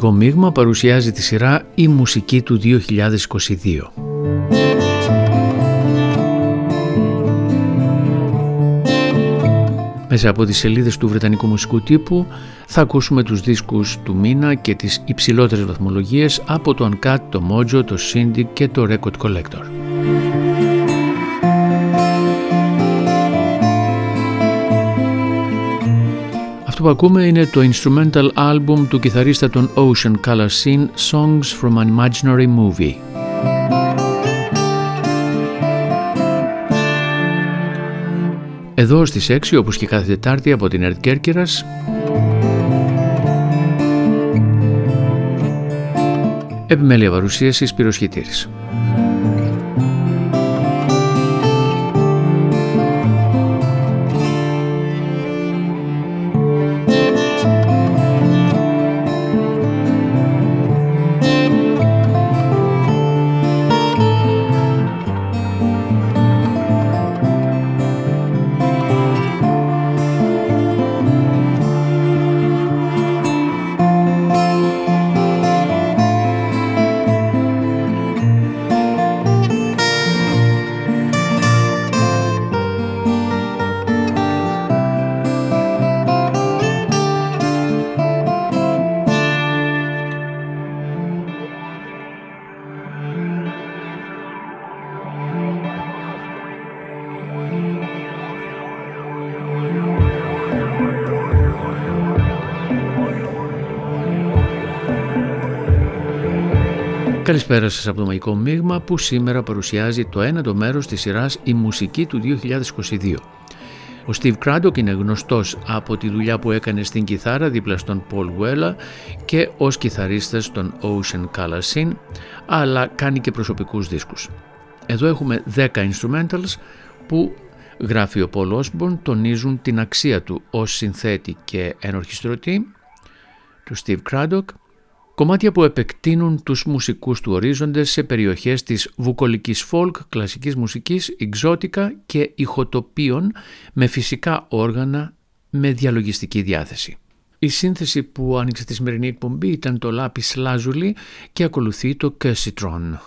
Το Μαγικό Μείγμα παρουσιάζει τη σειρά «Η μουσική του 2022». Μέσα από τις σελίδες του Βρετανικού Μουσικού Τύπου θα ακούσουμε τους δίσκους του μήνα και τις υψηλότερες βαθμολογίες από το Uncut, το Mojo, το Syndic και το Record Collector. Αυτό που ακούμε είναι το instrumental album του κιθαρίστα των Ocean Color Scene Songs from an Imaginary Movie. Εδώ στις 6 όπως και κάθε Τετάρτη από την Ερτ Κέρκυρας Επιμέλεια παρουσίασης πυροσχητήρης. Καλησπέρα σας από το Μαγικό Μείγμα που σήμερα παρουσιάζει το ένατο μέρος της σειράς «Η μουσική του 2022». Ο Steve Craddock είναι γνωστός από τη δουλειά που έκανε στην κιθάρα δίπλα στον Paul Weller και ως κιθαρίστας των Ocean Color Scene, αλλά κάνει και προσωπικούς δίσκους. Εδώ έχουμε 10 instrumentals που γράφει ο Paul Osborne, τονίζουν την αξία του ως συνθέτη και ενορχιστρωτή του Steve Craddock Κομμάτια που επεκτείνουν τους μουσικούς του ορίζοντες σε περιοχές της βουκολικής folk, κλασικής μουσικής, εξώτικα και ηχοτοπίων με φυσικά όργανα με διαλογιστική διάθεση. Η σύνθεση που άνοιξε τη σημερινή εκπομπή ήταν το Λάπης Λάζουλη και ακολουθεί το Κέσιτρον.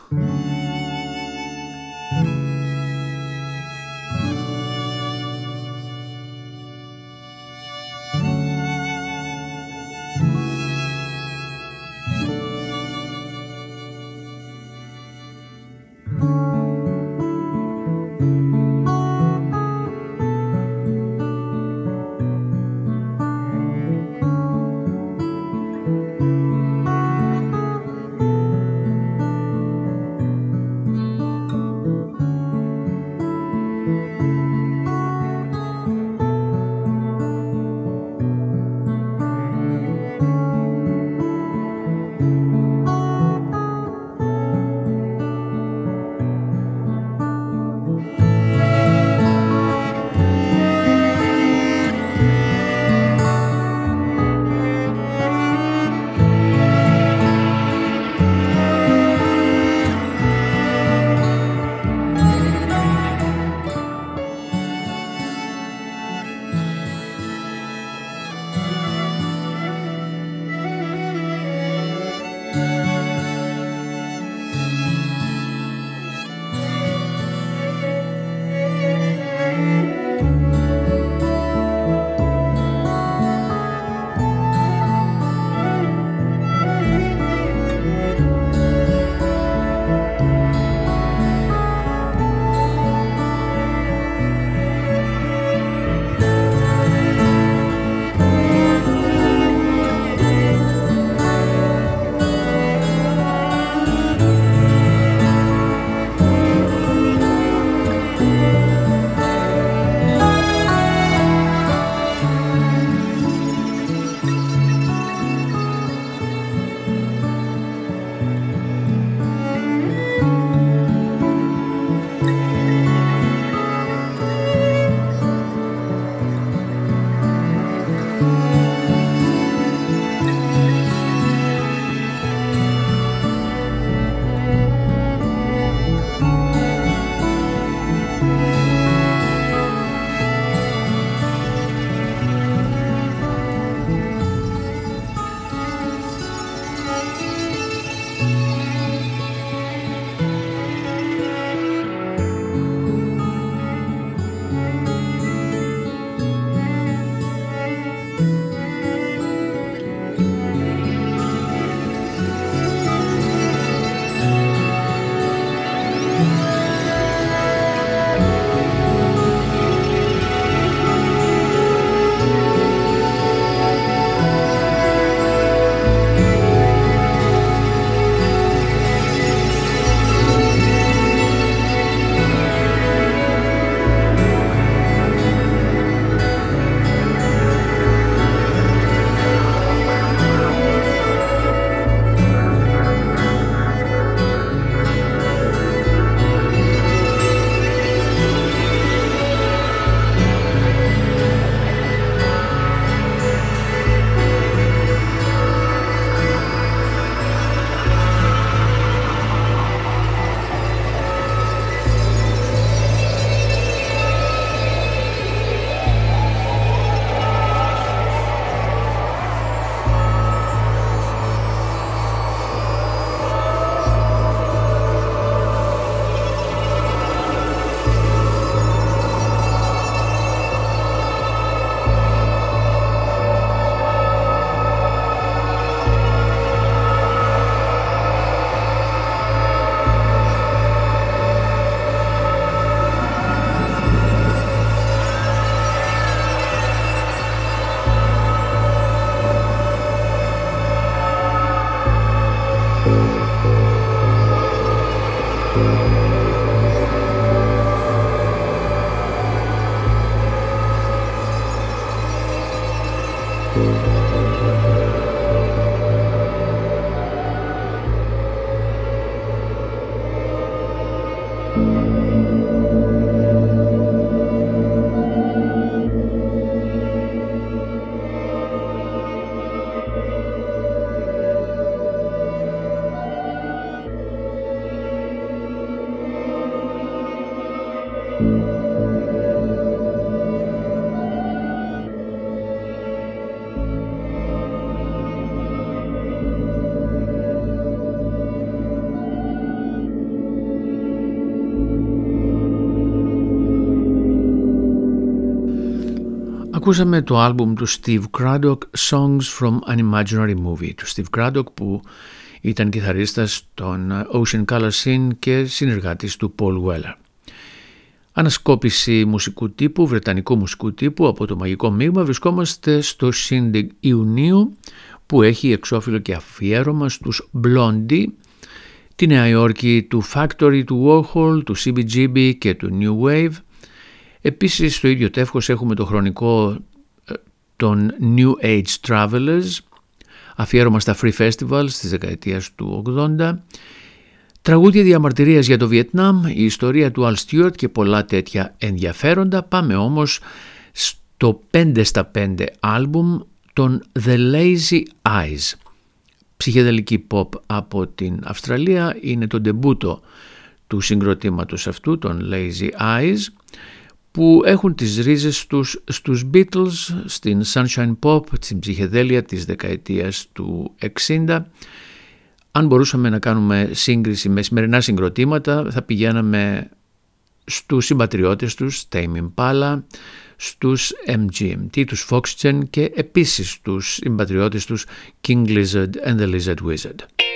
Música Ακούσαμε το άλμπουμ του Steve Craddock Songs from an Imaginary Movie του Steve Craddock που ήταν κιθαρίστας των Ocean Color Scene και συνεργάτης του Paul Weller. Ανασκόπηση μουσικού τύπου, βρετανικού μουσικού τύπου από το Μαγικό Μείγμα βρισκόμαστε στο Σύνδεγ Ιουνίου που έχει εξώφυλλο και αφιέρωμα στους Blondie, τη Νέα Υόρκη του Factory του Warhol, του CBGB και του New Wave, Επίσης στο ίδιο τεύχος έχουμε το χρονικό ε, των New Age Travelers, αφιέρωμα στα Free Festivals της δεκαετίας του 80, τραγούδια διαμαρτυρίας για το Βιετνάμ, η ιστορία του Al Stewart και πολλά τέτοια ενδιαφέροντα. Πάμε όμως στο 5 στα 5 άλμπουμ των The Lazy Eyes. Ψυχεδελική pop από την Αυστραλία είναι το ντεμπούτο του συγκροτήματος αυτού, των Lazy Eyes που έχουν τις ρίζες τους στους Beatles, στην Sunshine Pop, στην ψυχεδέλεια της δεκαετίας του 60. Αν μπορούσαμε να κάνουμε σύγκριση με σημερινά συγκροτήματα θα πηγαίναμε στους συμπατριώτες τους, Tame Impala, στους MGMT, τους Foxgen και επίσης στους συμπατριώτες τους King Lizard and the Lizard Wizard.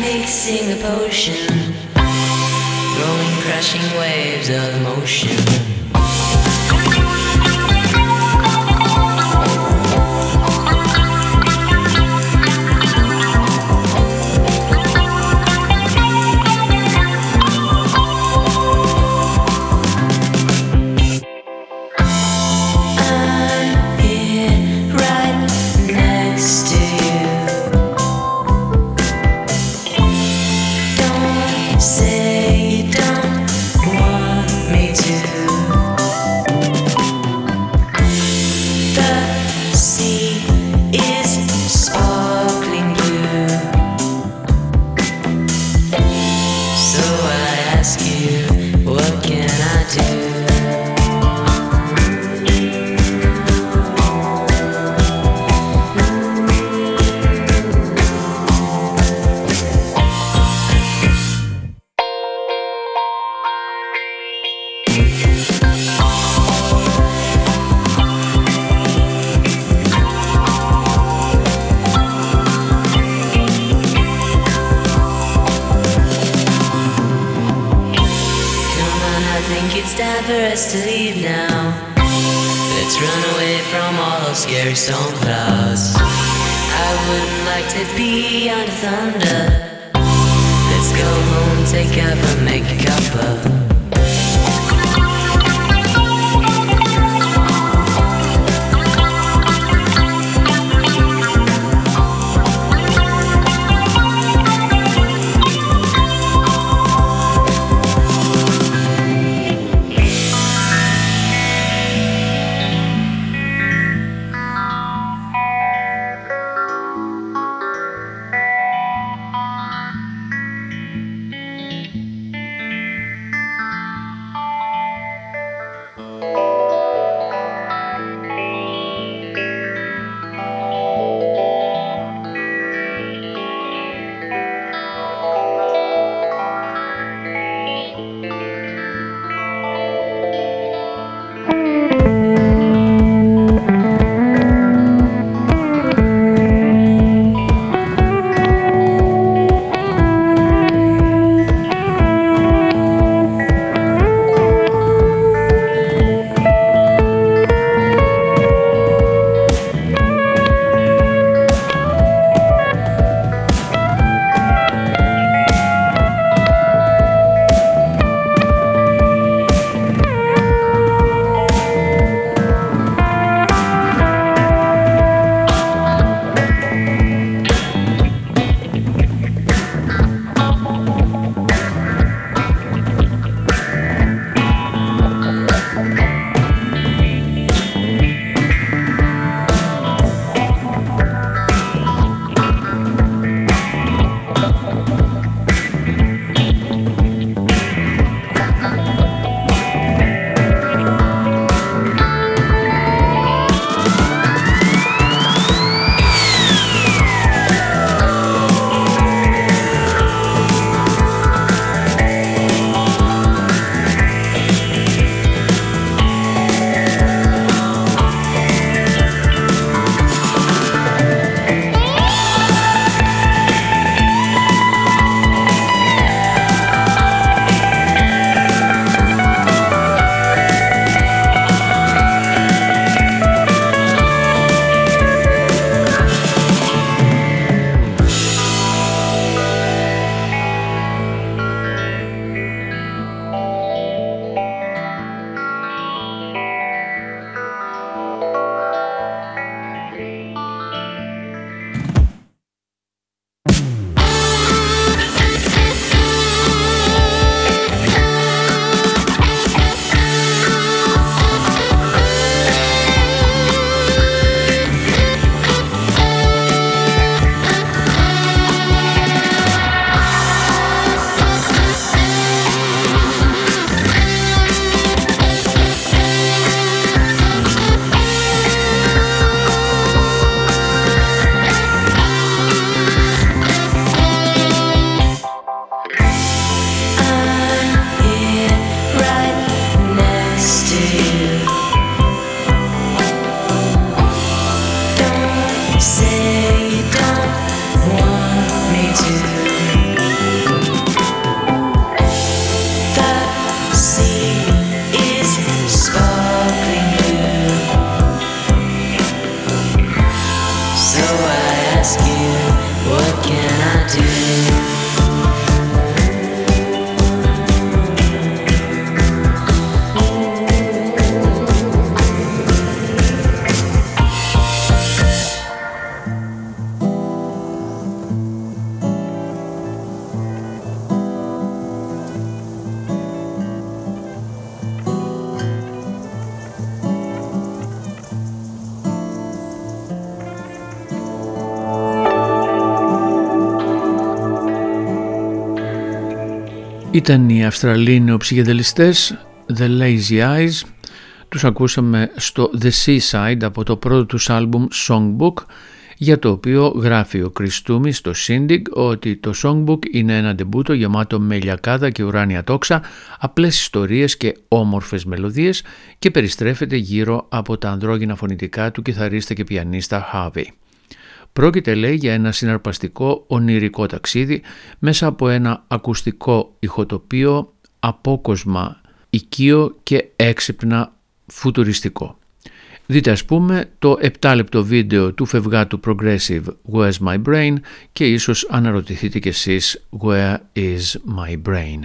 Mixing a potion, throwing crashing waves of motion. Ήταν οι Αυστραλοί νεοψυχεδελιστές The Lazy Eyes. Τους ακούσαμε στο The Seaside από το πρώτο τους άλμπουμ Songbook για το οποίο γράφει ο Κριστούμι στο Syndig ότι το Songbook είναι ένα ντεμπούτο γεμάτο με λιακάδα και ουράνια τόξα, απλές ιστορίες και όμορφες μελωδίες και περιστρέφεται γύρω από τα ανδρόγυνα φωνητικά του κιθαρίστα και πιανίστα Harvey. Πρόκειται λέει για ένα συναρπαστικό ονειρικό ταξίδι μέσα από ένα ακουστικό ηχοτοπίο απόκοσμα οικείο και έξυπνα φουτουριστικό. Δείτε ας πούμε το 7 λεπτό βίντεο του φευγάτου Progressive Where's My Brain και ίσως αναρωτηθείτε κι εσείς Where is my brain;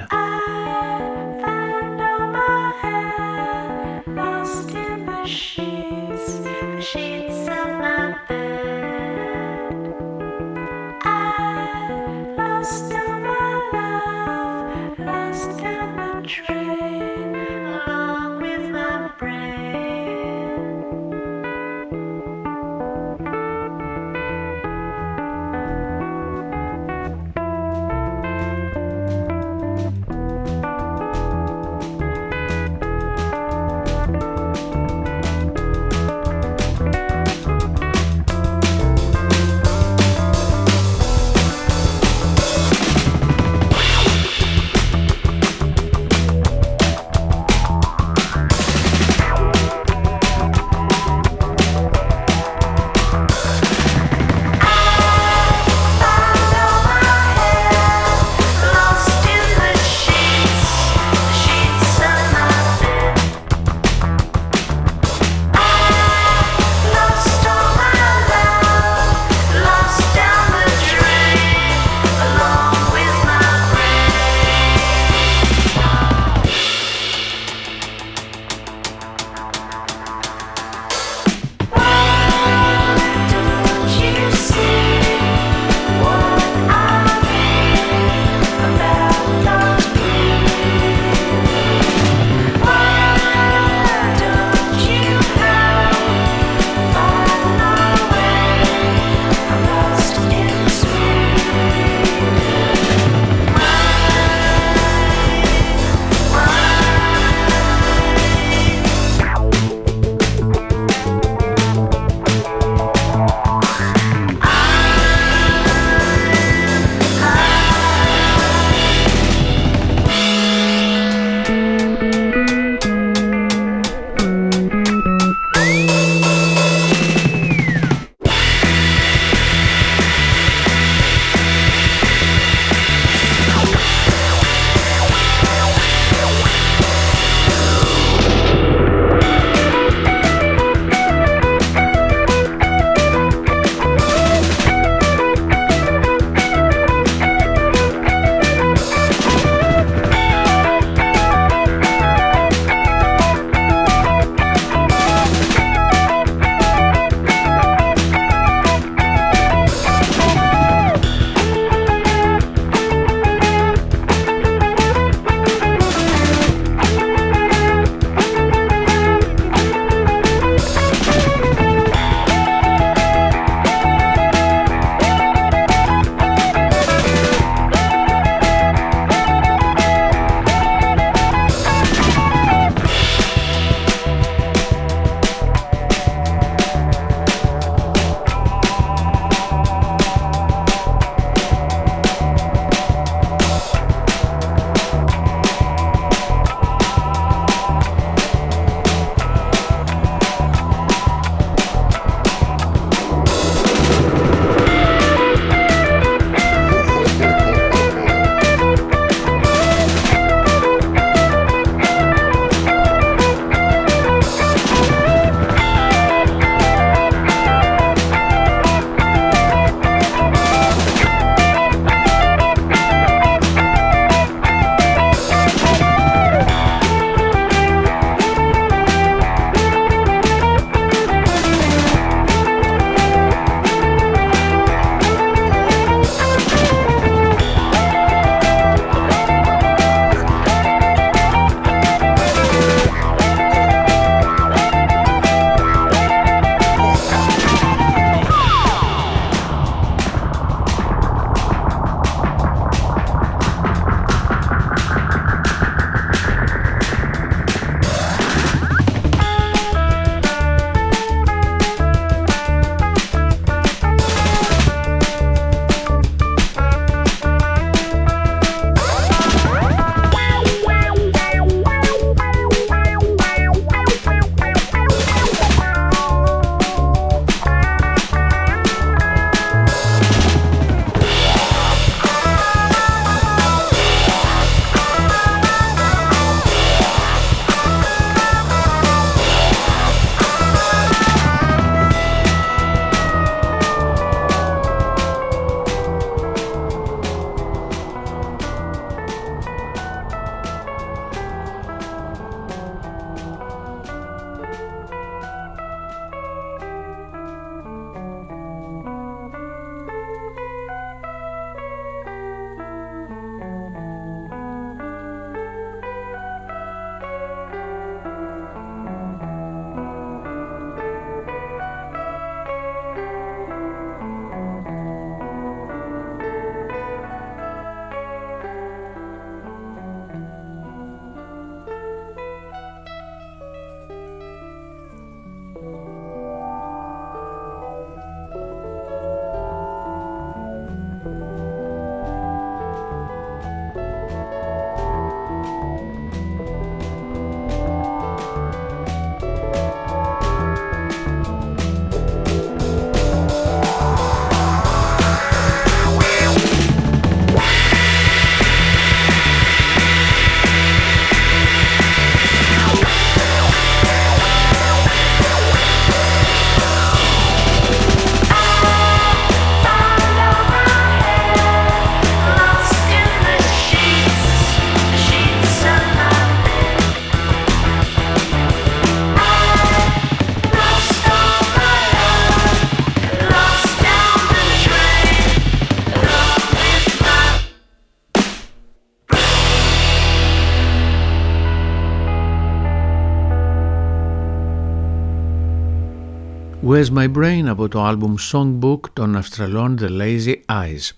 Where's My Brain από το album Songbook των Αυστραλών The Lazy Eyes.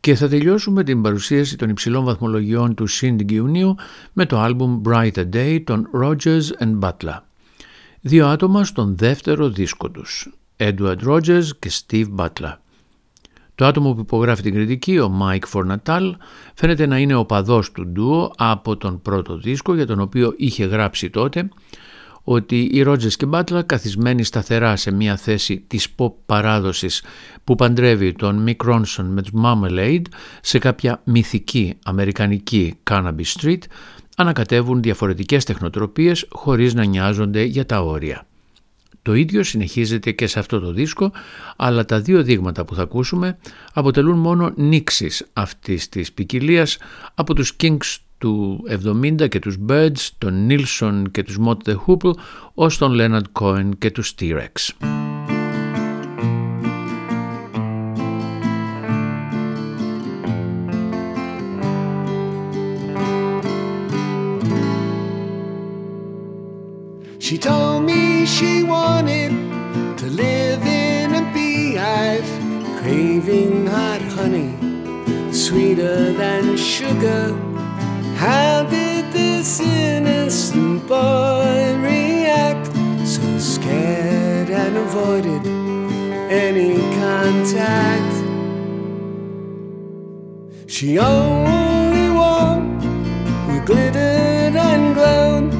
Και θα τελειώσουμε την παρουσίαση των υψηλών βαθμολογιών του Cindy Ιουνίου με το album Brighter Day των Rogers and Butler. Δύο άτομα στον δεύτερο δίσκο τους, Edward Rogers και Steve Butler. Το άτομο που υπογράφει την κριτική, ο Mike Fornatal, φαίνεται να είναι ο παδός του ντουο από τον πρώτο δίσκο για τον οποίο είχε γράψει τότε ότι οι Ρότζες και Μπάτλα καθισμένοι σταθερά σε μια θέση της pop παράδοσης που παντρεύει τον Mick Ronson με τους Marmalade σε κάποια μυθική αμερικανική Cannabis Street ανακατεύουν διαφορετικές τεχνοτροπίες χωρίς να νοιάζονται για τα όρια. Το ίδιο συνεχίζεται και σε αυτό το δίσκο, αλλά τα δύο δείγματα που θα ακούσουμε αποτελούν μόνο νήξεις αυτής της ποικιλίας από τους Kings του 70 και τους Birds, τον Nilsson και τους Mott the Hoople, ως τον Leonard Cohen και τους T-Rex. She told me she wanted to live in a beehive, craving hot honey, sweeter than sugar. How did this innocent boy react? So scared and avoided any contact. She only wore with glittered and glowed.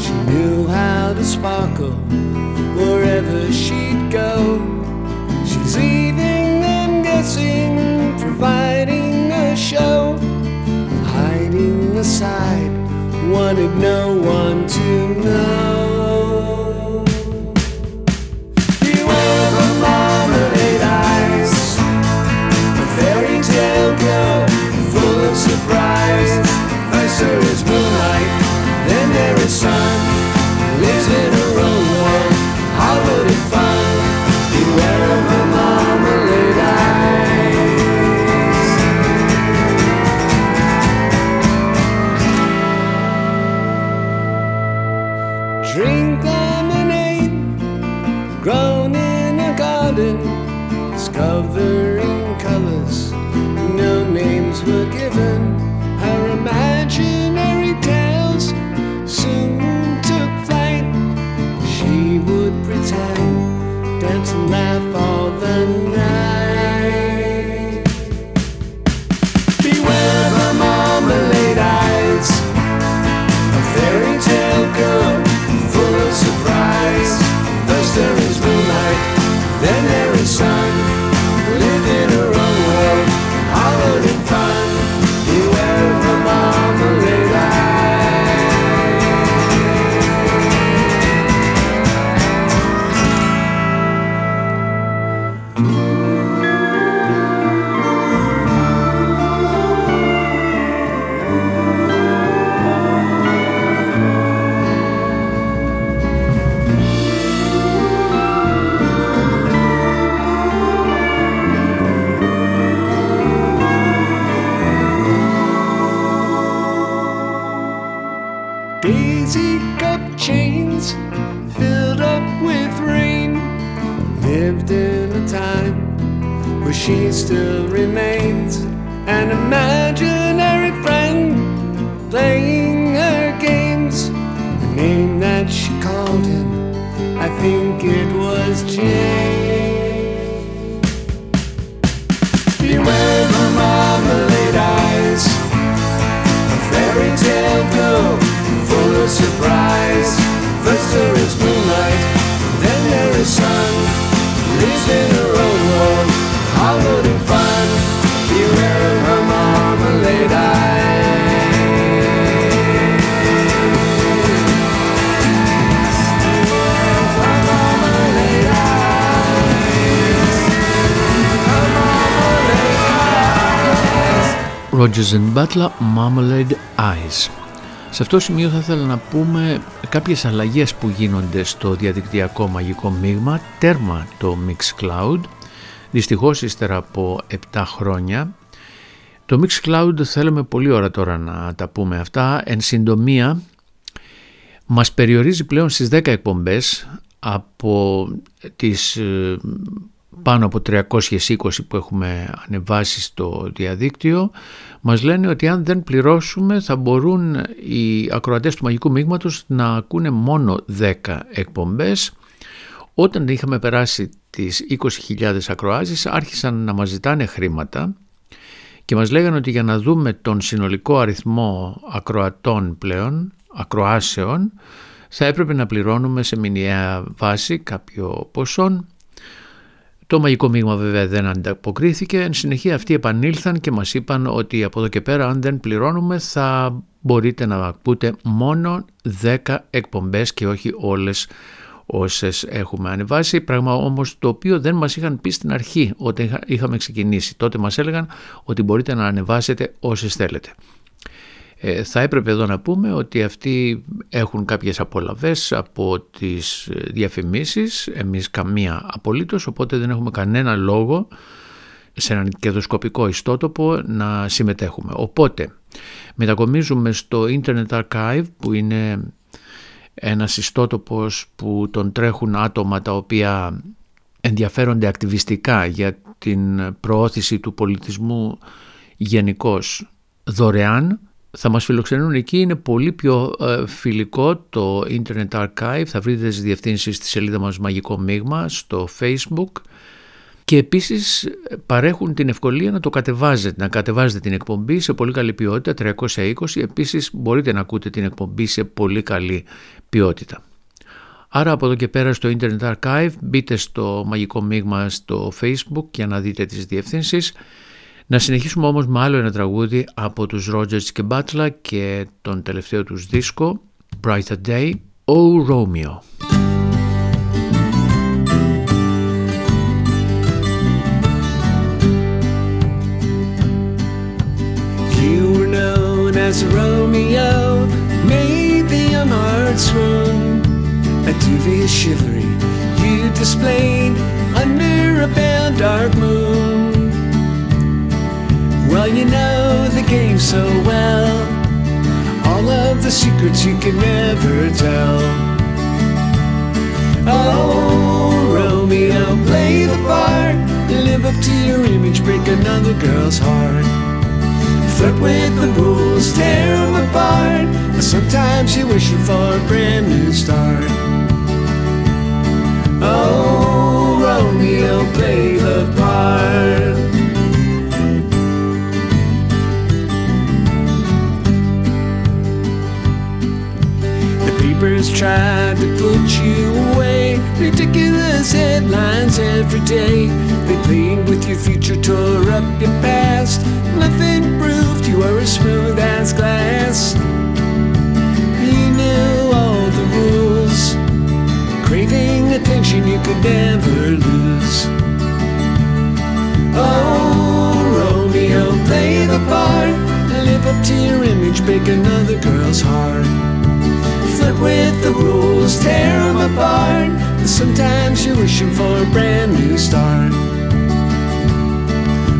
She knew how to sparkle wherever she'd go. She's leaving and guessing, providing a show aside, wanted no one to know. Rogers and Butler, Marmalade Eyes. Σε αυτό το σημείο θα ήθελα να πούμε κάποιες αλλαγές που γίνονται στο διαδικτυακό μαγικό μείγμα, τέρμα το Mixcloud, Δυστυχώς ύστερα από 7 χρόνια το Mixcloud θέλουμε πολύ ώρα τώρα να τα πούμε αυτά. Εν συντομία μας περιορίζει πλέον στις 10 εκπομπές από τις ε, πάνω από 320 που έχουμε ανεβάσει στο διαδίκτυο μας λένε ότι αν δεν πληρώσουμε θα μπορούν οι ακροατές του Μαγικού Μείγματος να ακούνε μόνο 10 εκπομπές. Όταν είχαμε περάσει τις 20.000 ακροάσεις άρχισαν να μας ζητάνε χρήματα και μας λέγανε ότι για να δούμε τον συνολικό αριθμό ακροατών πλέον, ακροάσεων, θα έπρεπε να πληρώνουμε σε μηνιαία βάση κάποιο ποσό το μαγικό μείγμα βέβαια δεν ανταποκρίθηκε. Εν συνεχεία αυτοί επανήλθαν και μας είπαν ότι από εδώ και πέρα αν δεν πληρώνουμε θα μπορείτε να ακούτε μόνο 10 εκπομπές και όχι όλες όσες έχουμε ανεβάσει. Πράγμα όμως το οποίο δεν μας είχαν πει στην αρχή όταν είχαμε ξεκινήσει. Τότε μας έλεγαν ότι μπορείτε να ανεβάσετε όσες θέλετε. Ε, θα έπρεπε εδώ να πούμε ότι αυτοί έχουν κάποιες απολαβές από τις διαφημίσεις, εμείς καμία απολύτως, οπότε δεν έχουμε κανένα λόγο σε έναν κερδοσκοπικό ιστότοπο να συμμετέχουμε. Οπότε μετακομίζουμε στο Internet Archive που είναι ένας ιστότοπος που τον τρέχουν άτομα τα οποία ενδιαφέρονται ακτιβιστικά για την προώθηση του πολιτισμού γενικώς δωρεάν θα μας φιλοξενούν εκεί, είναι πολύ πιο ε, φιλικό το Internet Archive, θα βρείτε τις διευθύνσεις στη σελίδα μας Μαγικό Μείγμα στο Facebook. Και επίσης παρέχουν την ευκολία να το κατεβάζετε, να κατεβάζετε την εκπομπή σε πολύ καλή ποιότητα, 320, επίσης μπορείτε να ακούτε την εκπομπή σε πολύ καλή ποιότητα. Άρα από εδώ και πέρα στο Internet Archive μπείτε στο Μαγικό Μείγμα στο Facebook για να δείτε τις διευθύνσεις να συνεχίσουμε όμως με άλλο ένα τραγούδι από τους Rogers και Butler και τον τελευταίο τους δίσκο Brighter Day, Oh Romeo. You were known as Romeo, made the young heart swoon. A dubious chivalry you displayed under a pale dark moon. Well, you know the game so well. All of the secrets you can never tell. Oh, Romeo, play the part. Live up to your image, break another girl's heart. Flirt with the rules, tear them apart. But sometimes you're wishing for a brand new start. Oh, Romeo, play the part. Papers tried to put you away. Ridiculous headlines every day. They played with your future, tore up your past. Nothing proved you were as smooth as glass. You knew all the rules, craving attention you could never lose. Oh, Romeo, play the part. Live up to your image, break another girl's heart flirt with the rules, tear them apart. And sometimes you're wishing for a brand new start.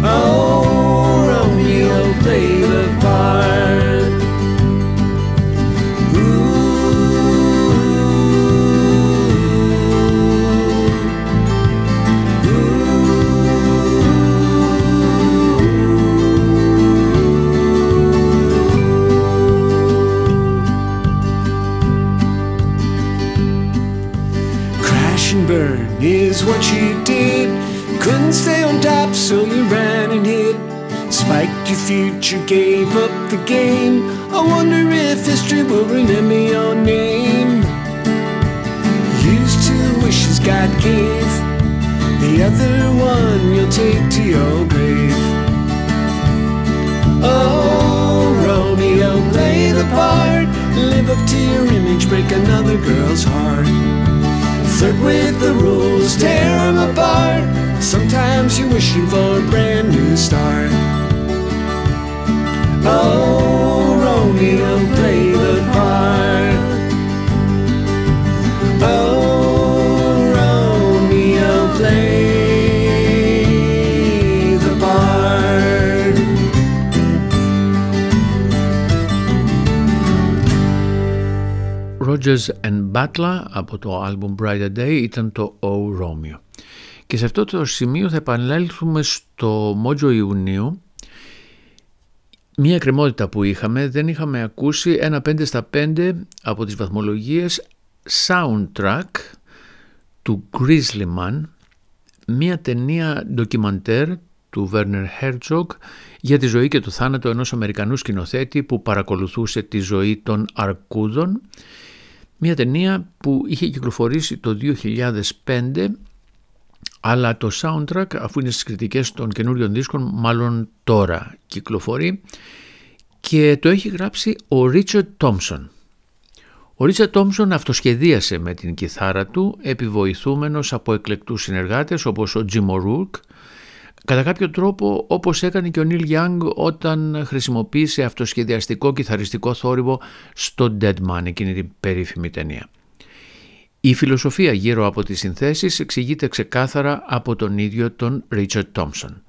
Oh, Romeo, play the part. Is what you did. Couldn't stay on top, so you ran and hid. Spiked your future, gave up the game. I wonder if history will remember your name. Used two wishes God gave, the other one you'll take to your grave. Oh, Romeo, play the part. Live up to your image, break another girl's heart. Flirt with the rules, tear them apart. Sometimes you're wishing for a brand new start. Oh, Romeo, play Rogers and Butler από το album Brighter Day ήταν το Oh Romeo. Και σε αυτό το σημείο θα επανέλθουμε στο Μότζο Ιουνίου Μία κρεμότητα που είχαμε, δεν είχαμε ακούσει ένα 5 στα 5 από τις βαθμολογίες soundtrack του Grizzly Man, μία ταινία ντοκιμαντέρ του Werner Herzog για τη ζωή και το θάνατο ενός Αμερικανού σκηνοθέτη που παρακολουθούσε τη ζωή των Αρκούδων. Μια ταινία που είχε κυκλοφορήσει το 2005 αλλά το soundtrack αφού είναι στις κριτικές των καινούριων δίσκων μάλλον τώρα κυκλοφορεί και το έχει γράψει ο Ρίτσαρντ Τόμσον. Ο Ρίτσαρντ Τόμσον αυτοσχεδίασε με την κιθάρα του επιβοηθούμενος από εκλεκτούς συνεργάτες όπως ο Τζιμ O'Rourke κατά κάποιο τρόπο όπως έκανε και ο Νίλ Γιάνγκ όταν χρησιμοποίησε αυτοσχεδιαστικό κιθαριστικό θόρυβο στο Dead Man, εκείνη την περίφημη ταινία. Η φιλοσοφία γύρω από τις συνθέσεις εξηγείται ξεκάθαρα από τον ίδιο τον Ρίτσαρτ Τόμσον.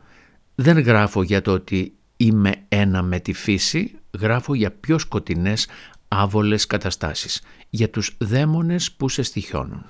Δεν γράφω για το ότι είμαι ένα με τη φύση, γράφω για πιο σκοτεινές άβολες καταστάσεις, για τους δαίμονες που σε στοιχιώνουν.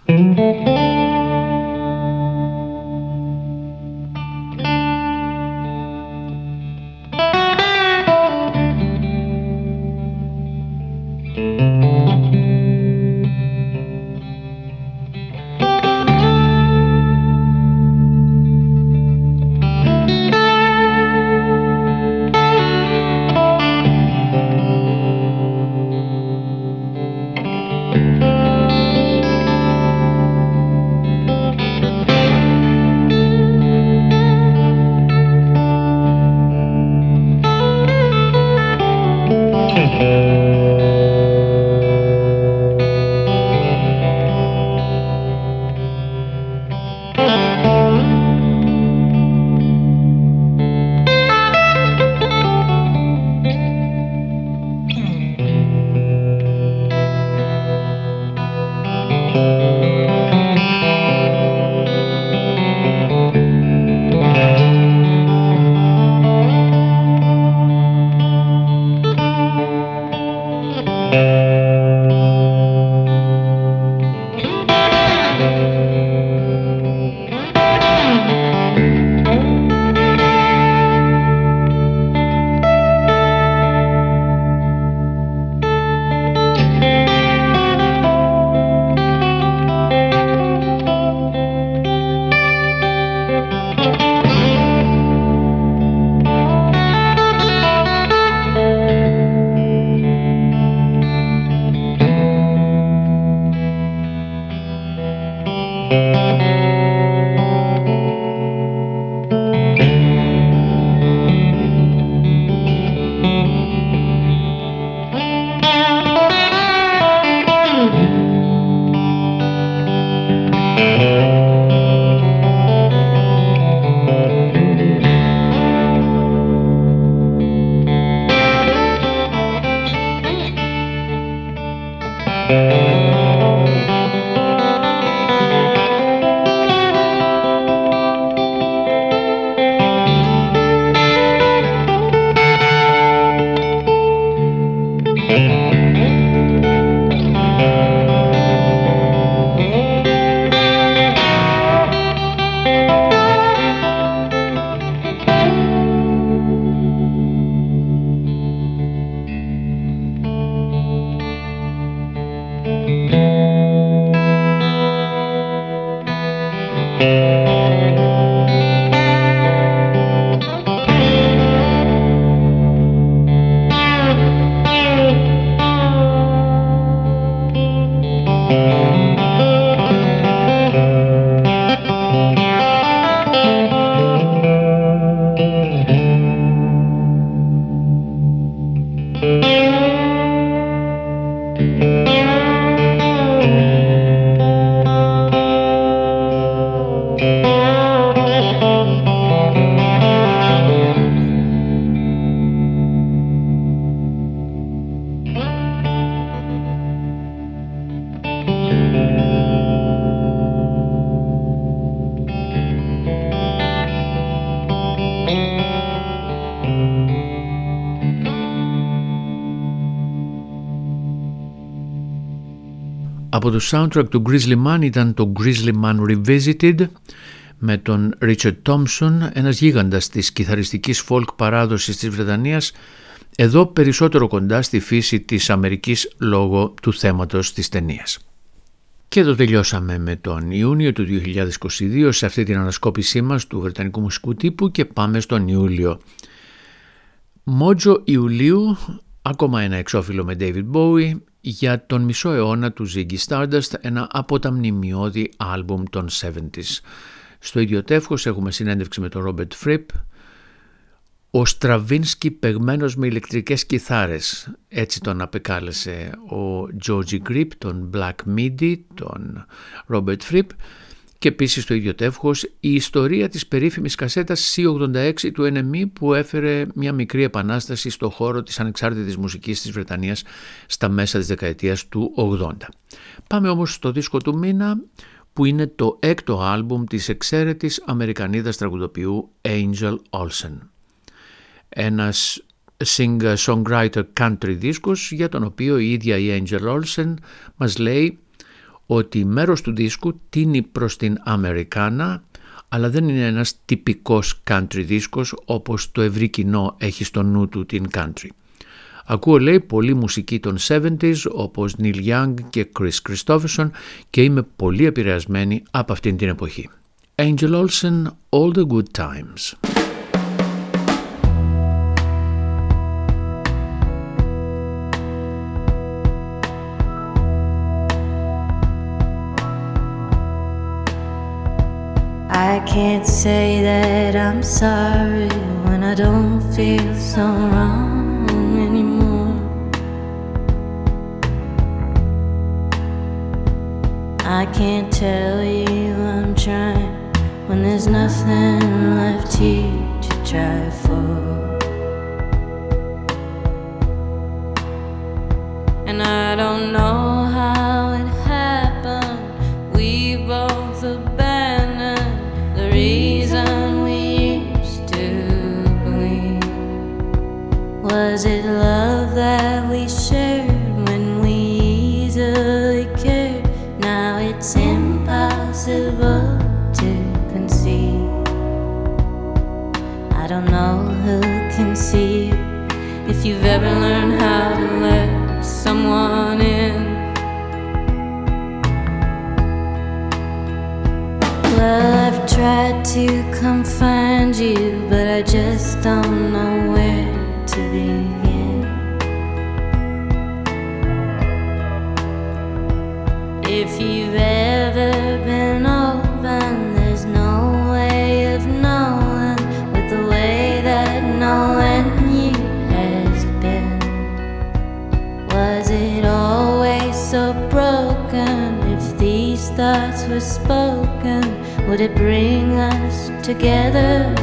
Από το soundtrack του Grizzly Man ήταν το Grizzly Man Revisited με τον Richard Thompson, ένας γίγαντας της κιθαριστικής folk παράδοσης της Βρετανίας, εδώ περισσότερο κοντά στη φύση της Αμερικής λόγω του θέματος της ταινίας. Και εδώ τελειώσαμε με τον Ιούνιο του 2022 σε αυτή την ανασκόπησή μας του Βρετανικού μουσικού τύπου και πάμε στον Ιούλιο. Μότζο Ιουλίου, ακόμα ένα εξώφυλλο με David Bowie, για τον μισό αιώνα του Ziggy Stardust, ένα από τα μνημειώδη άλμπουμ των 70s. Στο ίδιο τεύχος έχουμε συνέντευξη με τον Ρόμπερτ Φρίπ, ο Στραβίνσκι παιγμένος με ηλεκτρικές κιθάρες, έτσι τον απεκάλεσε ο Georgie Grip, τον Black Midi, τον Robert Fripp και επίσης στο ίδιο τεύχος η ιστορία της περίφημης κασέτας C86 του NME που έφερε μια μικρή επανάσταση στο χώρο της ανεξάρτητης μουσικής της Βρετανίας στα μέσα της δεκαετίας του 80. Πάμε όμως στο δίσκο του μήνα που είναι το έκτο άλμπουμ της εξαίρετης Αμερικανίδας τραγουδοποιού Angel Olsen ένας singer-songwriter country δίσκος για τον οποίο η ίδια η Angel Olsen μας λέει ότι μέρος του δίσκου τίνει προς την Αμερικάνα αλλά δεν είναι ένας τυπικός country δίσκος όπως το ευρύ κοινό έχει στο νου του την country. Ακούω λέει πολύ μουσική των 70s όπως Neil Young και Chris Christopherson και είμαι πολύ επηρεασμένη από αυτήν την εποχή. Angel Olsen, All the Good Times. Can't say that I'm sorry when I don't feel so wrong anymore. I can't tell you I'm trying when there's nothing left here to try for. And I don't know to come find you, but I just don't know where to begin. If you've ever been open, there's no way of knowing with the way that knowing you has been. Was it always so broken? If these thoughts were spoken, would it bring us together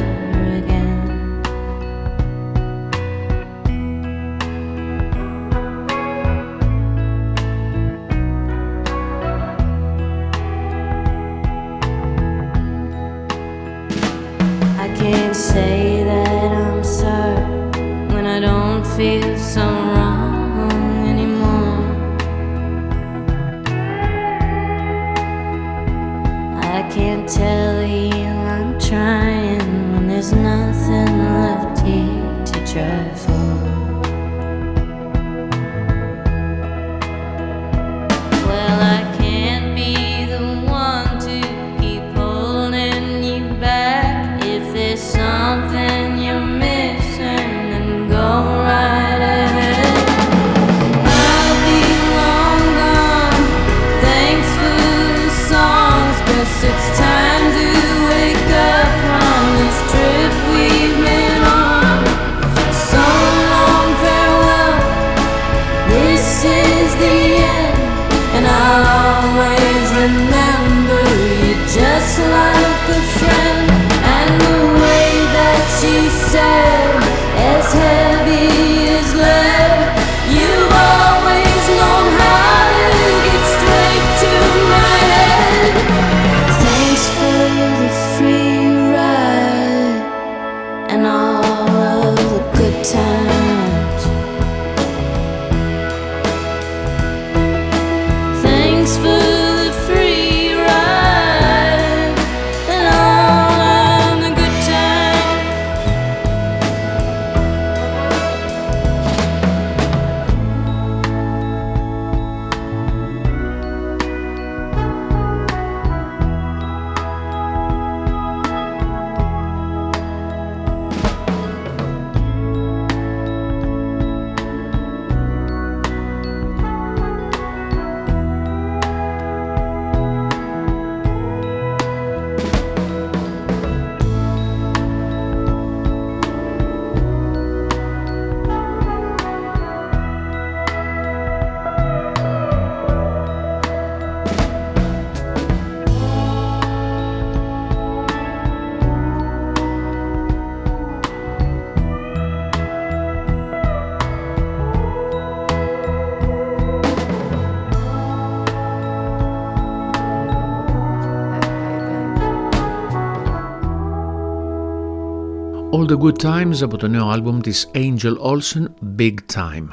the Good Times από το νέο άλμπουμ της Angel Olsen Big Time.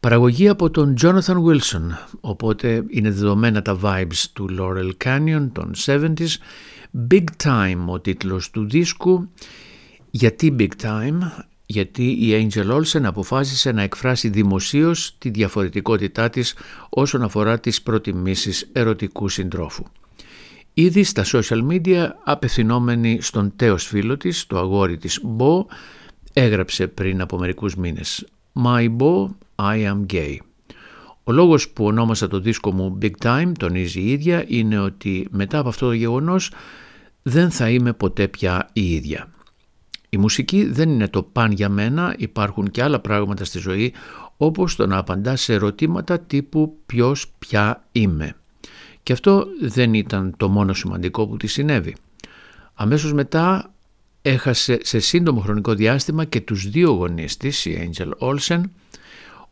Παραγωγή από τον Jonathan Wilson, οπότε είναι δεδομένα τα vibes του Laurel Canyon των 70s. Big Time ο τίτλος του δίσκου. Γιατί Big Time? Γιατί η Angel Olsen αποφάσισε να εκφράσει δημοσίως τη διαφορετικότητά της όσον αφορά τις προτιμήσεις ερωτικού συντρόφου. Ήδη στα social media απευθυνόμενη στον τέος φίλο της, το αγόρι της Bo, έγραψε πριν από μερικούς μήνες «My Bo, I am gay». Ο λόγος που ονόμασα το δίσκο μου Big Time, τονίζει η ίδια, είναι ότι μετά από αυτό το γεγονός δεν θα είμαι ποτέ πια η ίδια. Η μουσική δεν είναι το παν για μένα, υπάρχουν και άλλα πράγματα στη ζωή όπως το να απαντάς σε ερωτήματα τύπου ποιος πια είμαι. Και αυτό δεν ήταν το μόνο σημαντικό που της συνέβη. Αμέσως μετά έχασε σε σύντομο χρονικό διάστημα και τους δύο γονείς της, η Angel Olsen.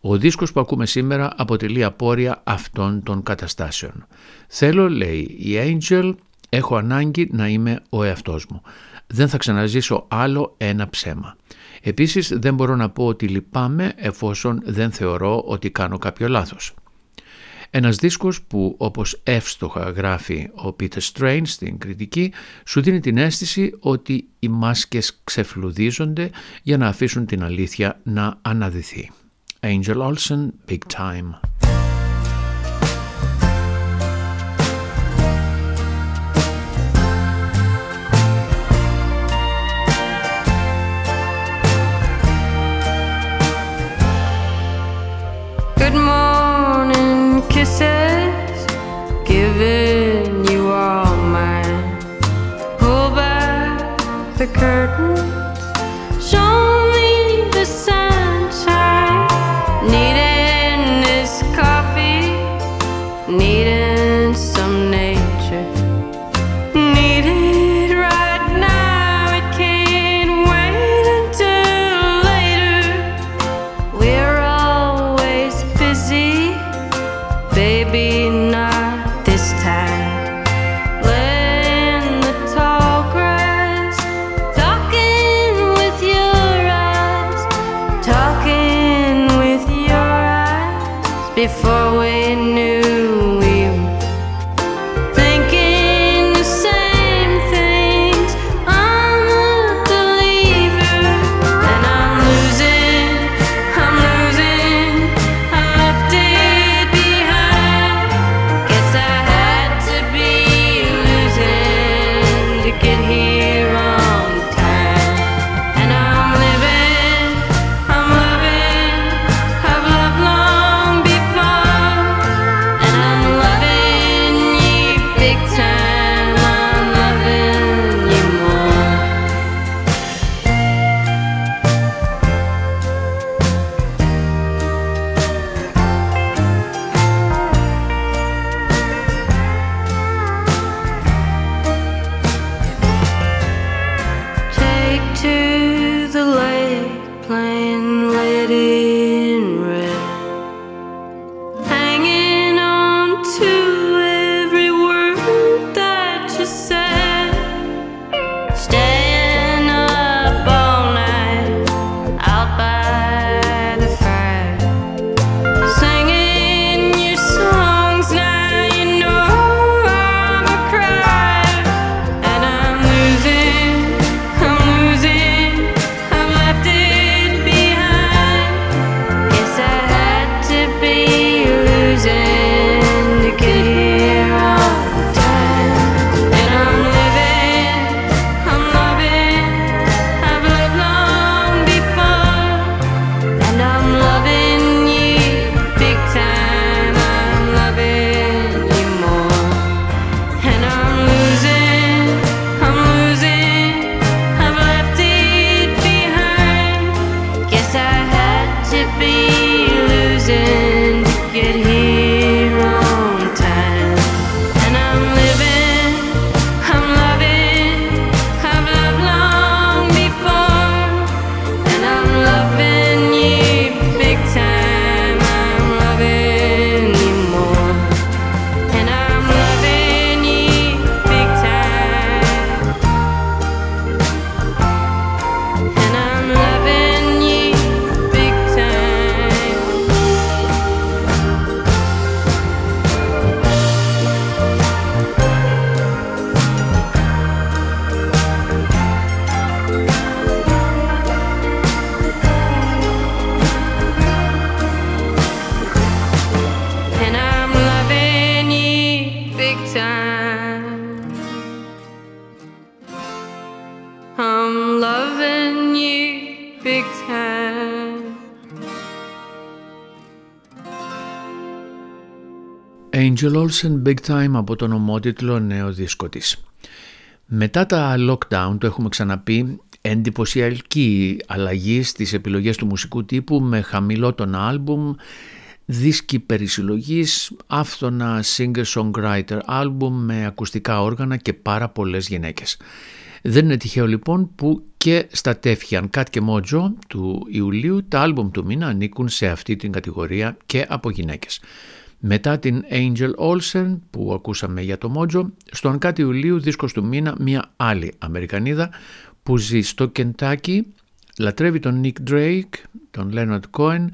Ο δίσκος που ακούμε σήμερα αποτελεί απόρρια αυτών των καταστάσεων. Θέλω, λέει η Angel, έχω ανάγκη να είμαι ο εαυτός μου. Δεν θα ξαναζήσω άλλο ένα ψέμα. Επίσης δεν μπορώ να πω ότι λυπάμαι εφόσον δεν θεωρώ ότι κάνω κάποιο λάθος. Ένας δίσκος που όπως εύστοχα γράφει ο Peter Strain στην κριτική σου δίνει την αίσθηση ότι οι μάσκες ξεφλουδίζονται για να αφήσουν την αλήθεια να αναδυθεί. Angel Olsen, Big Time. the curtain. before we knew Angel Olsen Big Time από τον ομότιτλο νέο δίσκο της. Μετά τα lockdown, το έχουμε ξαναπεί, εντυπωσιακή αλλαγή στις επιλογές του μουσικού τύπου με χαμηλό τον άλμπουμ, δίσκη περισυλλογής, άφθονα singer-songwriter άλμπουμ με ακουστικά όργανα και πάρα πολλές γυναίκες. Δεν είναι τυχαίο λοιπόν που και στα τέφιαν Cat και Mojo του Ιουλίου τα άλμπουμ του μήνα ανήκουν σε αυτή την κατηγορία και από γυναίκες. Μετά την Angel Olsen που ακούσαμε για το Mojo, στον κάτι Ιουλίου δίσκος του μήνα μια άλλη Αμερικανίδα που ζει στο Κεντάκι, λατρεύει τον Nick Drake, τον Leonard Cohen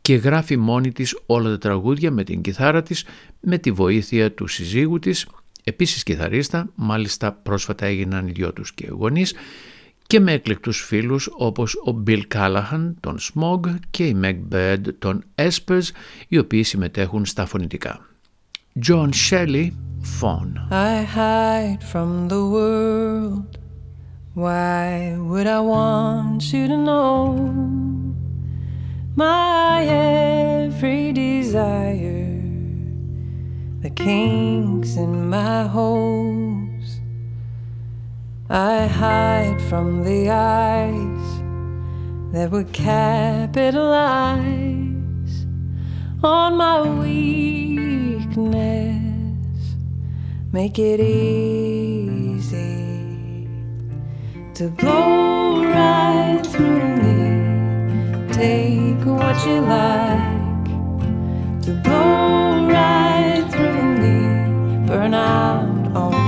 και γράφει μόνη της όλα τα τραγούδια με την κιθάρα της με τη βοήθεια του συζύγου της, επίσης κιθαρίστα, μάλιστα πρόσφατα έγιναν οι δυο τους και γονείς και με εκλεκτούς φίλους όπως ο Bill Callahan, τον Smog και η Meg Bird, τον Espers, οι οποίοι συμμετέχουν στα φωνητικά. John Shelley, Phone. I hide from the world Why would I want you to know My every desire The kinks in my hopes I hide from the eyes that would capitalize on my weakness, make it easy to blow right through me. Take what you like to blow right through me, burn out all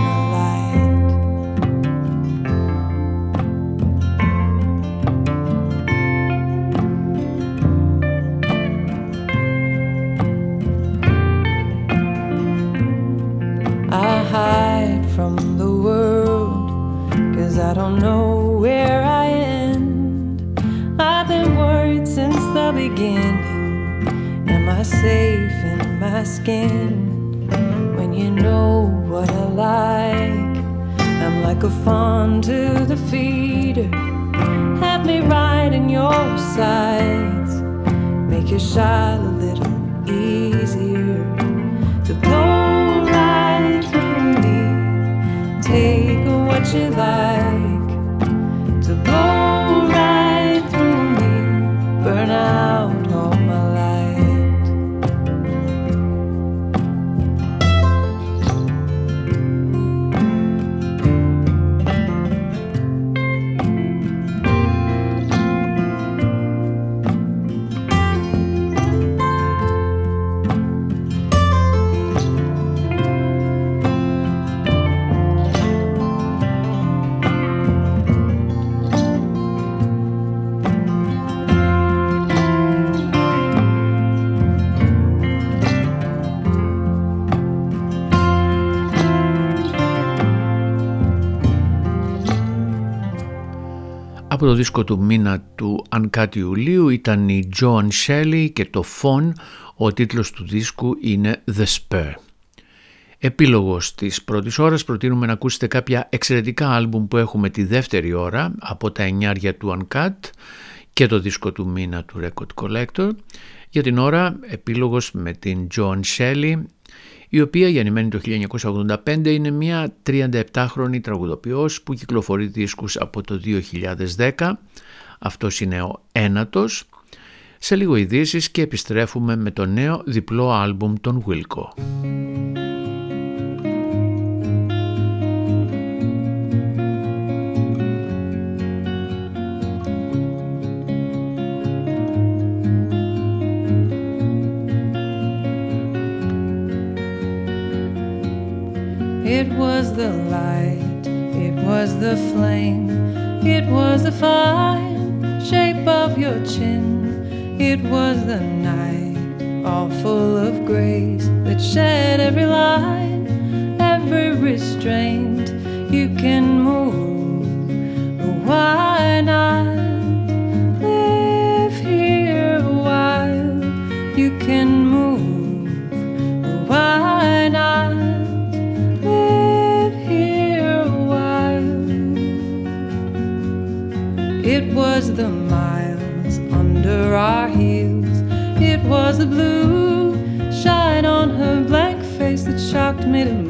from the world, cause I don't know where I end. I've been worried since the beginning. Am I safe in my skin? When you know what I like, I'm like a fawn to the feeder. Have me right in your sides, make your shot a little easier Take what you like. To blow Από το δίσκο του μήνα του Uncut Ιουλίου ήταν η Joan Shelley και το Phone, ο τίτλος του δίσκου είναι The Spur. Επίλογος της πρώτης ώρας προτείνουμε να ακούσετε κάποια εξαιρετικά άλμπουμ που έχουμε τη δεύτερη ώρα από τα εννιάρια του Uncut και το δίσκο του μήνα του Record Collector. Για την ώρα επίλογος με την Joan Shelley η οποία γεννημένη το 1985 είναι μια 37χρονη τραγουδοποιός που κυκλοφορεί δίσκους από το 2010. Αυτός είναι ο ένατος. Σε λίγο ειδήσεις και επιστρέφουμε με το νέο διπλό άλμπουμ των Wilco. The light, it was the flame, it was the fine shape of your chin, it was the night, all full of grace that shed every line, every restraint. You can move. shocked me to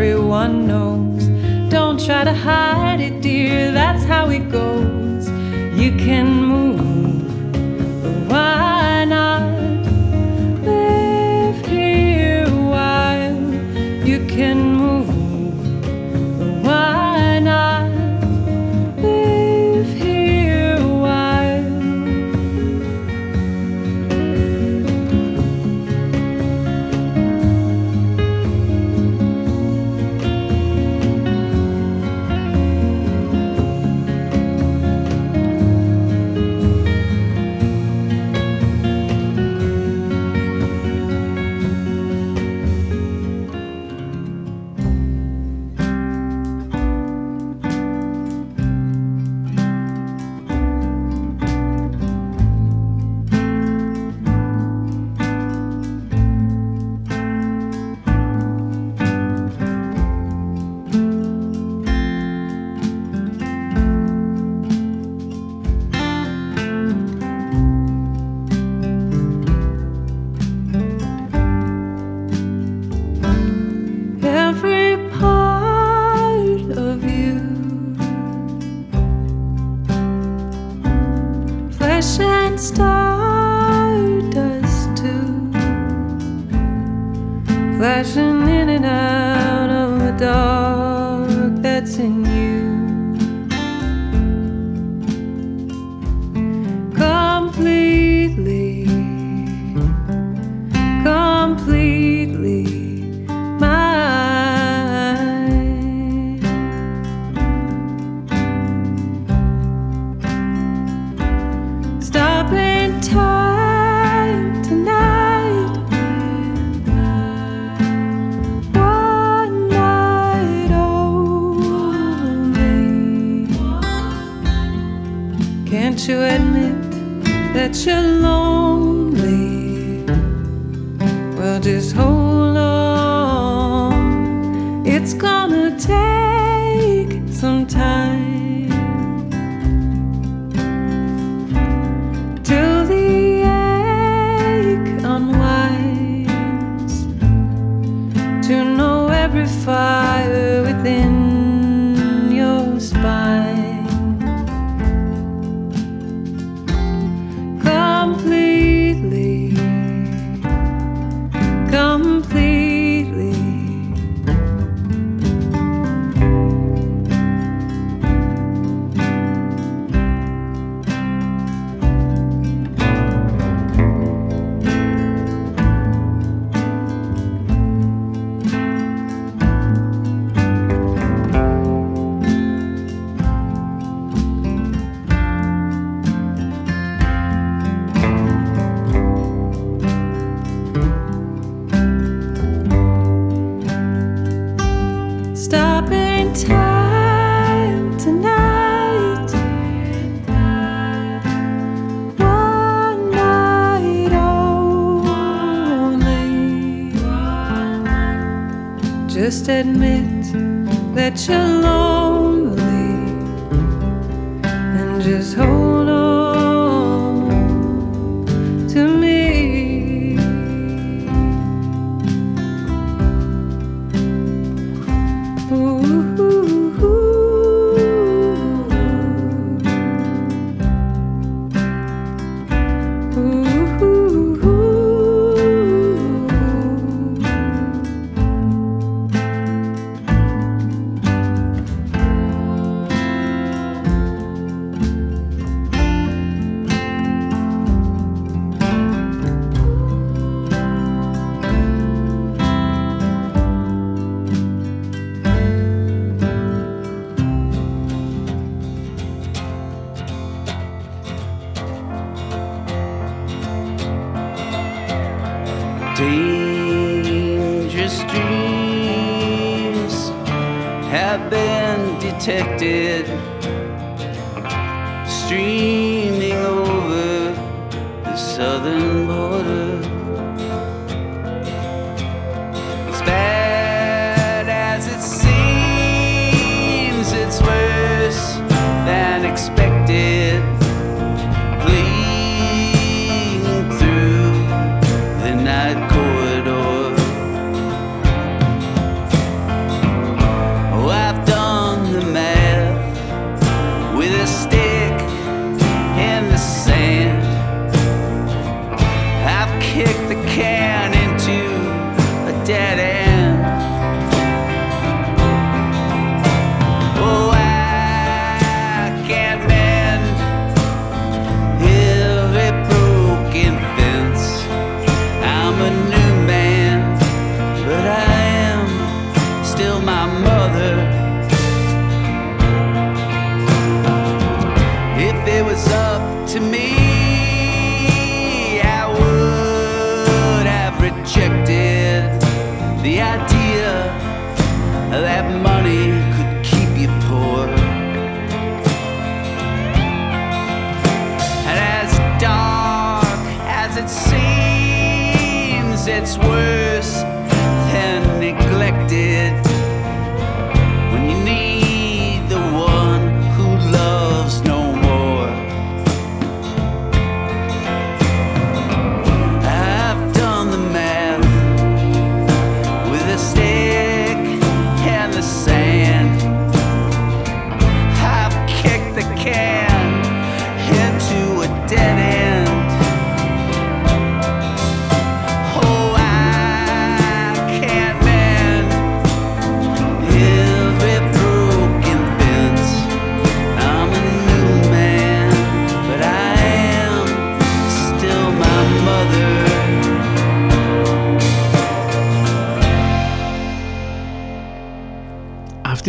everyone knows. Don't try to hide. Can't you admit that you're lonely? Well, just hold.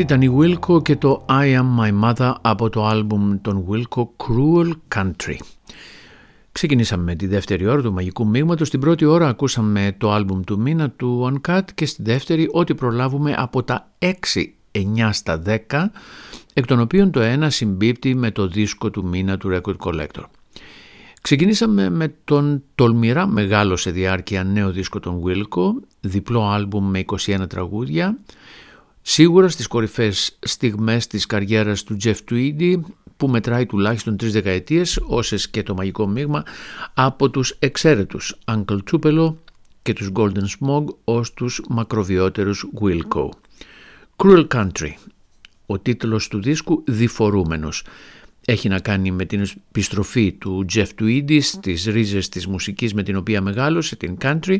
Ήταν η Wilco και το I Am My Mother από το άλμπουμ των Wilco Cruel Country. Ξεκινήσαμε με τη δεύτερη ώρα του Μαγικού Μείγματος. Στην πρώτη ώρα ακούσαμε το άλμπουμ του μήνα του Uncut και στη δεύτερη ό,τι προλάβουμε από τα 6, 9 στα 10, εκ των οποίων το ένα συμπίπτει με το δίσκο του μήνα του Record Collector. Ξεκινήσαμε με τον τολμηρά μεγάλο σε διάρκεια νέο δίσκο των Wilco, διπλό άλμπουμ με 21 τραγούδια, Σίγουρα στις κορυφές στιγμές της καριέρας του Jeff Tweedy που μετράει τουλάχιστον τρεις δεκαετίες όσες και το μαγικό μείγμα από τους εξαίρετους Uncle Tupelo και τους Golden Smog ως τους μακροβιότερους Wilco. Cruel Country, ο τίτλος του δίσκου διφορούμενος. Έχει να κάνει με την επιστροφή του Jeff Tweedy στις ρίζες της μουσικής με την οποία μεγάλωσε την country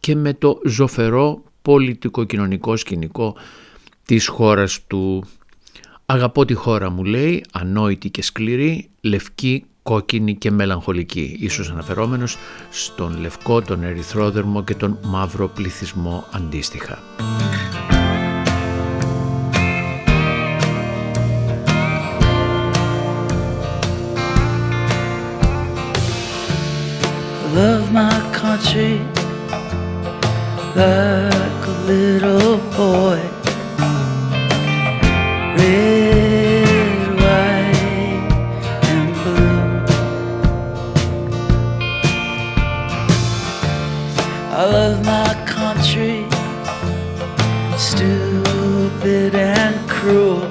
και με το ζωφερό πολιτικο-κοινωνικό σκηνικό της χώρας του. Αγαπώ τη χώρα μου λέει, ανόητη και σκληρή, λευκή, κόκκινη και μελαγχολική, ίσως αναφερόμενος στον λευκό, τον ερυθρόδερμο και τον μαύρο πληθυσμό αντίστοιχα. love my country like a little boy. White, and blue. I love my country, stupid and cruel.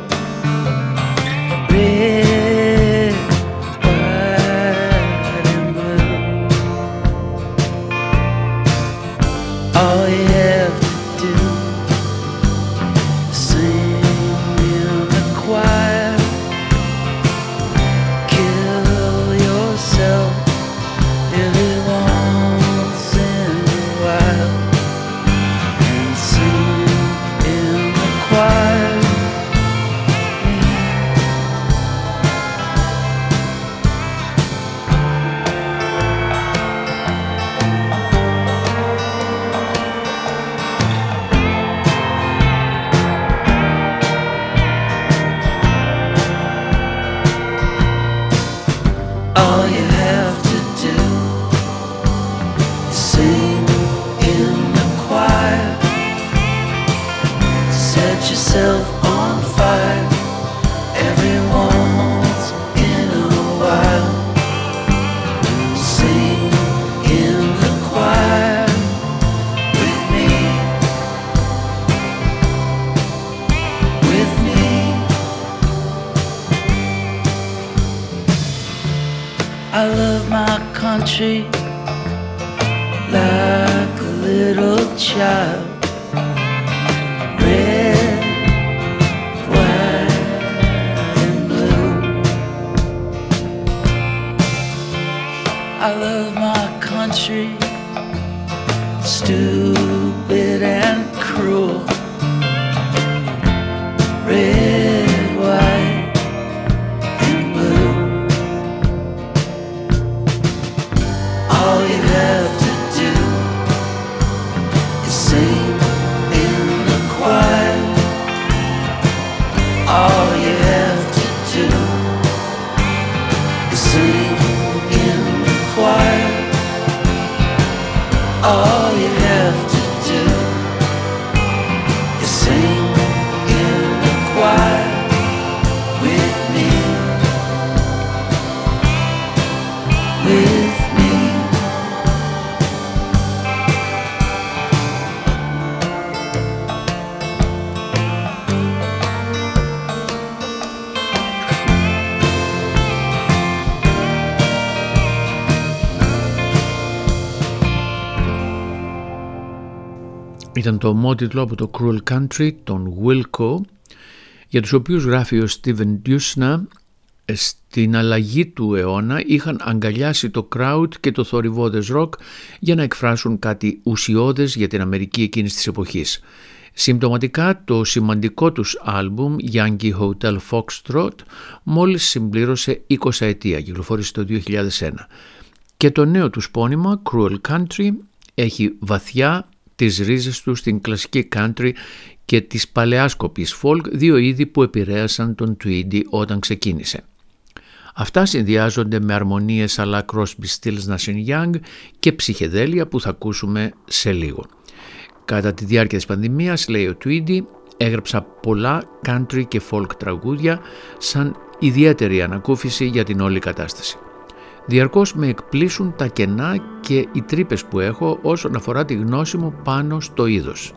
Ήταν το ομότιτλο από το Cruel Country των Wilco για τους οποίους γράφει ο Steven Dusna στην αλλαγή του αιώνα είχαν αγκαλιάσει το crowd και το θορυβόδες rock για να εκφράσουν κάτι ουσιώδες για την Αμερική εκείνης της εποχής. Συμπτωματικά το σημαντικό τους άλμπουμ Yankee Hotel Foxtrot μόλις συμπλήρωσε 20 ετία, κυκλοφόρησε το 2001. Και το νέο τους πόνημα Cruel Country έχει βαθιά τις ρίζες τους στην κλασική country και της παλαιάσκοπης folk, δύο είδη που επηρέασαν τον Tweedy όταν ξεκίνησε. Αυτά συνδυάζονται με αρμονίες αλλά Crosby, Stills, Nash Young και ψυχεδέλεια που θα ακούσουμε σε λίγο. Κατά τη διάρκεια της πανδημίας, λέει ο Tweedy, έγραψα πολλά country και folk τραγούδια σαν ιδιαίτερη ανακούφιση για την όλη κατάσταση. Διαρκώς με εκπλήσουν τα κενά και οι τρύπες που έχω όσον αφορά τη γνώση μου πάνω στο είδος.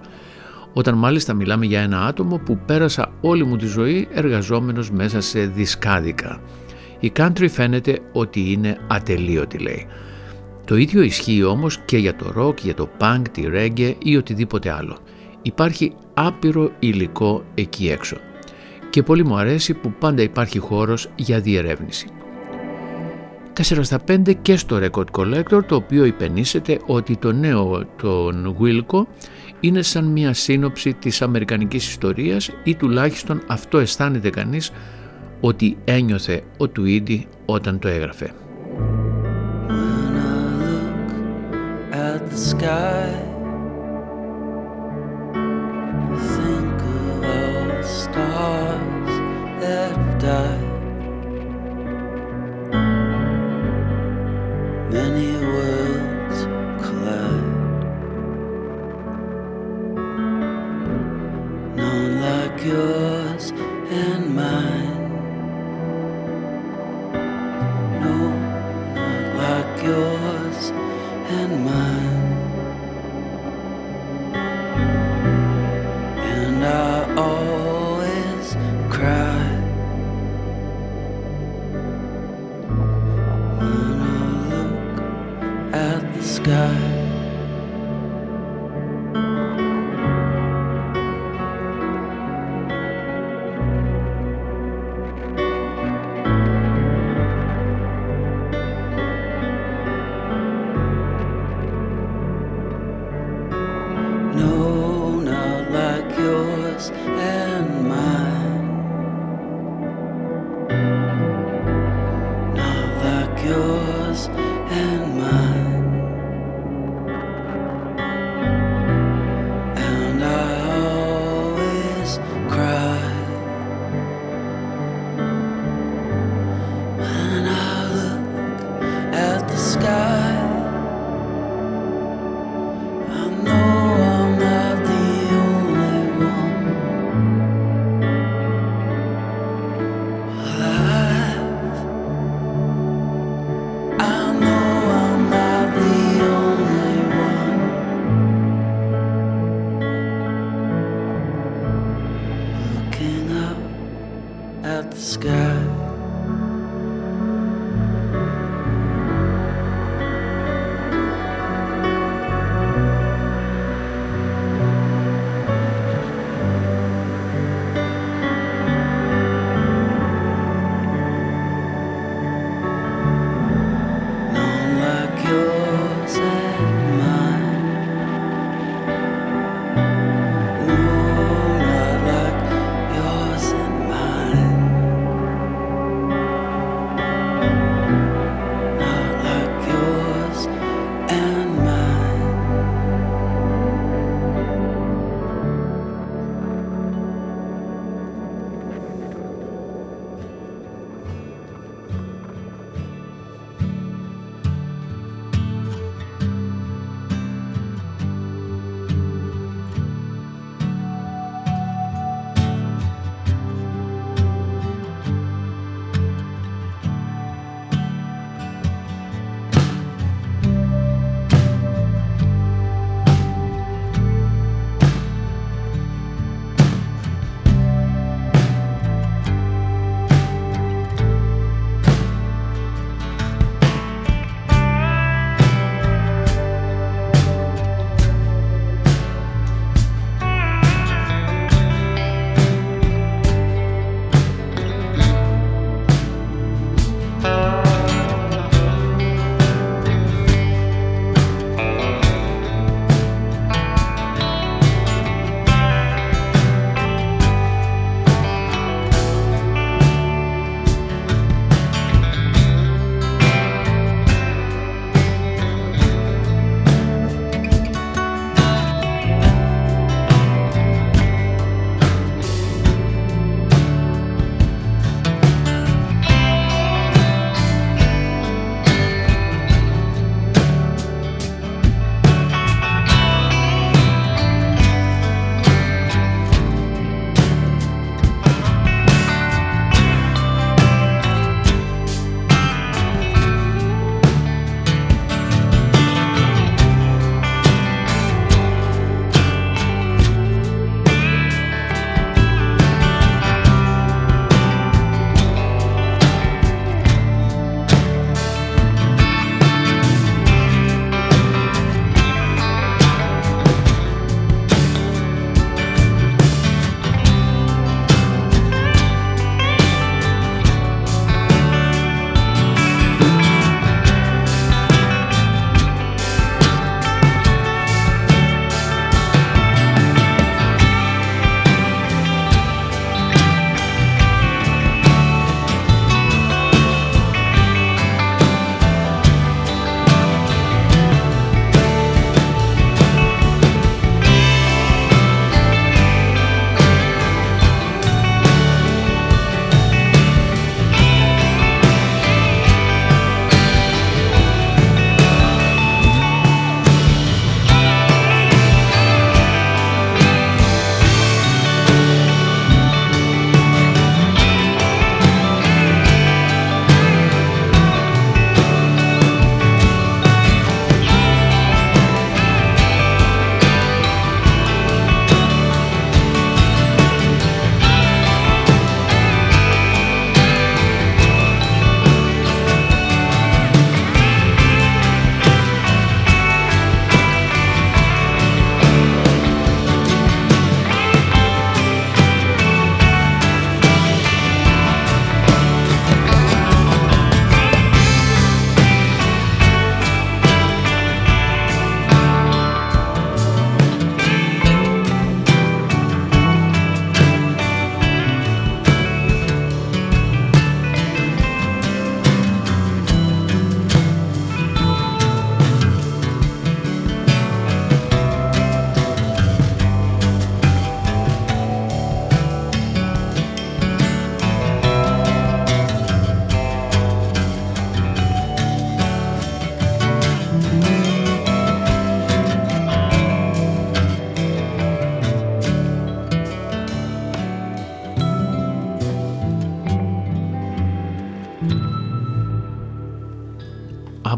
Όταν μάλιστα μιλάμε για ένα άτομο που πέρασα όλη μου τη ζωή εργαζόμενος μέσα σε δισκάδικα. Η country φαίνεται ότι είναι ατελείωτη λέει. Το ίδιο ισχύει όμως και για το rock, για το punk, τη reggae ή οτιδήποτε άλλο. Υπάρχει άπειρο υλικό εκεί έξω. Και πολύ μου αρέσει που πάντα υπάρχει χώρος για διερεύνηση. 4 στα 5 και στο Record Collector το οποίο υπενήσεται ότι το νέο των Wilco είναι σαν μια σύνοψη της αμερικανικής ιστορίας ή τουλάχιστον αυτό αισθάνεται κανείς ότι ένιωθε ο Τουίντι όταν το έγραφε. When I look at the sky,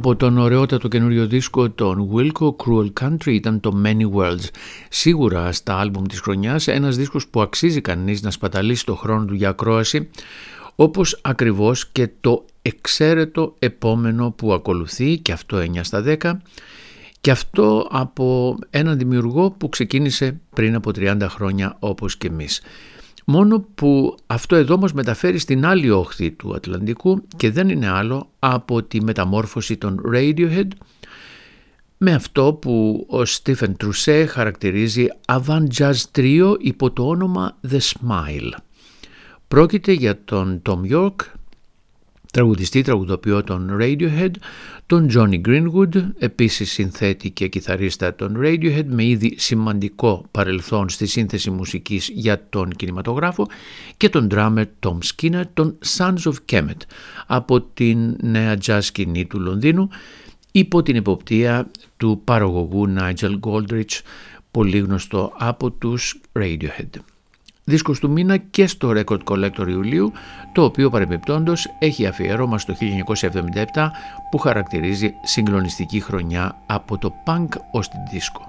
Από τον ωραιότατο καινούριο δίσκο των Wilco Cruel Country ήταν το Many Worlds. Σίγουρα στα άλμπουμ της χρονιάς ένας δίσκος που αξίζει κανείς να σπαταλήσει το χρόνο του για ακρόαση όπως ακριβώς και το εξαίρετο επόμενο που ακολουθεί και αυτό 9 στα 10 και αυτό από έναν δημιουργό που ξεκίνησε πριν από 30 χρόνια όπως και εμείς. Μόνο που αυτό εδώ μας μεταφέρει στην άλλη όχθη του Ατλαντικού και δεν είναι άλλο από τη μεταμόρφωση των Radiohead με αυτό που ο Στίφεν Τρουσέ χαρακτηρίζει avant jazz trio υπό το όνομα The Smile. Πρόκειται για τον Thom Yorke, τραγουδιστή τραγουδοποιό των Radiohead, τον Jonny Greenwood, επίσης συνθέτη και κιθαρίστα των Radiohead με ήδη σημαντικό παρελθόν στη σύνθεση μουσικής για τον κινηματογράφο και τον drummer Tom Skinner, των Sons of Kemet από την νέα jazz σκηνή του Λονδίνου υπό την εποπτεία του παραγωγού Nigel Goldrich, πολύ γνωστό από τους Radiohead δίσκος του μήνα και στο Record Collector Ιουλίου, το οποίο παρεμπιπτόντος έχει αφιέρωμα στο 1977 που χαρακτηρίζει συγκλονιστική χρονιά από το punk ως την δίσκο.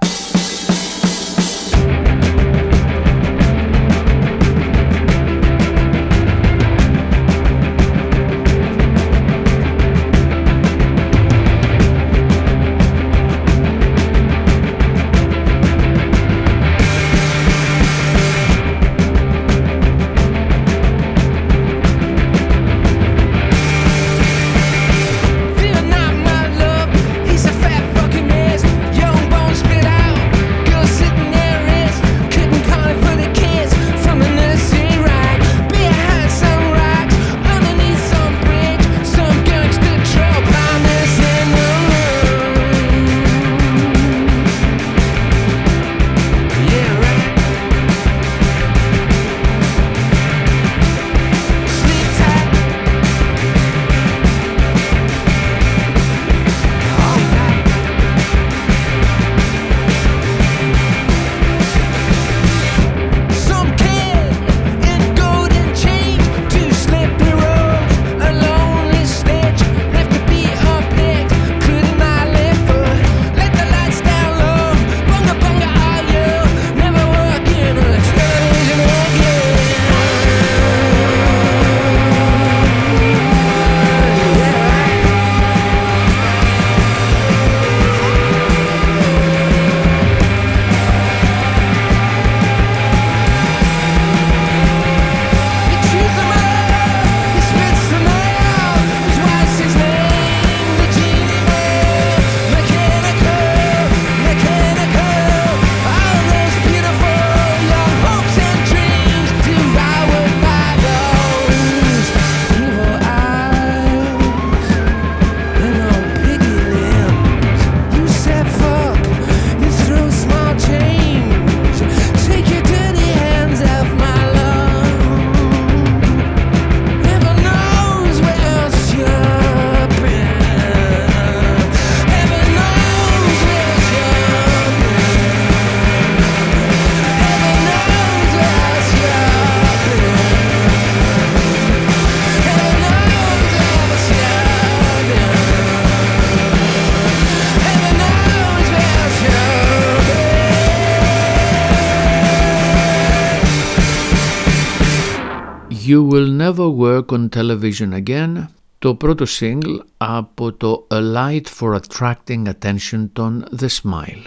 Work on Television Again, το πρώτο single από το A Light for Attracting Attention των The Smile.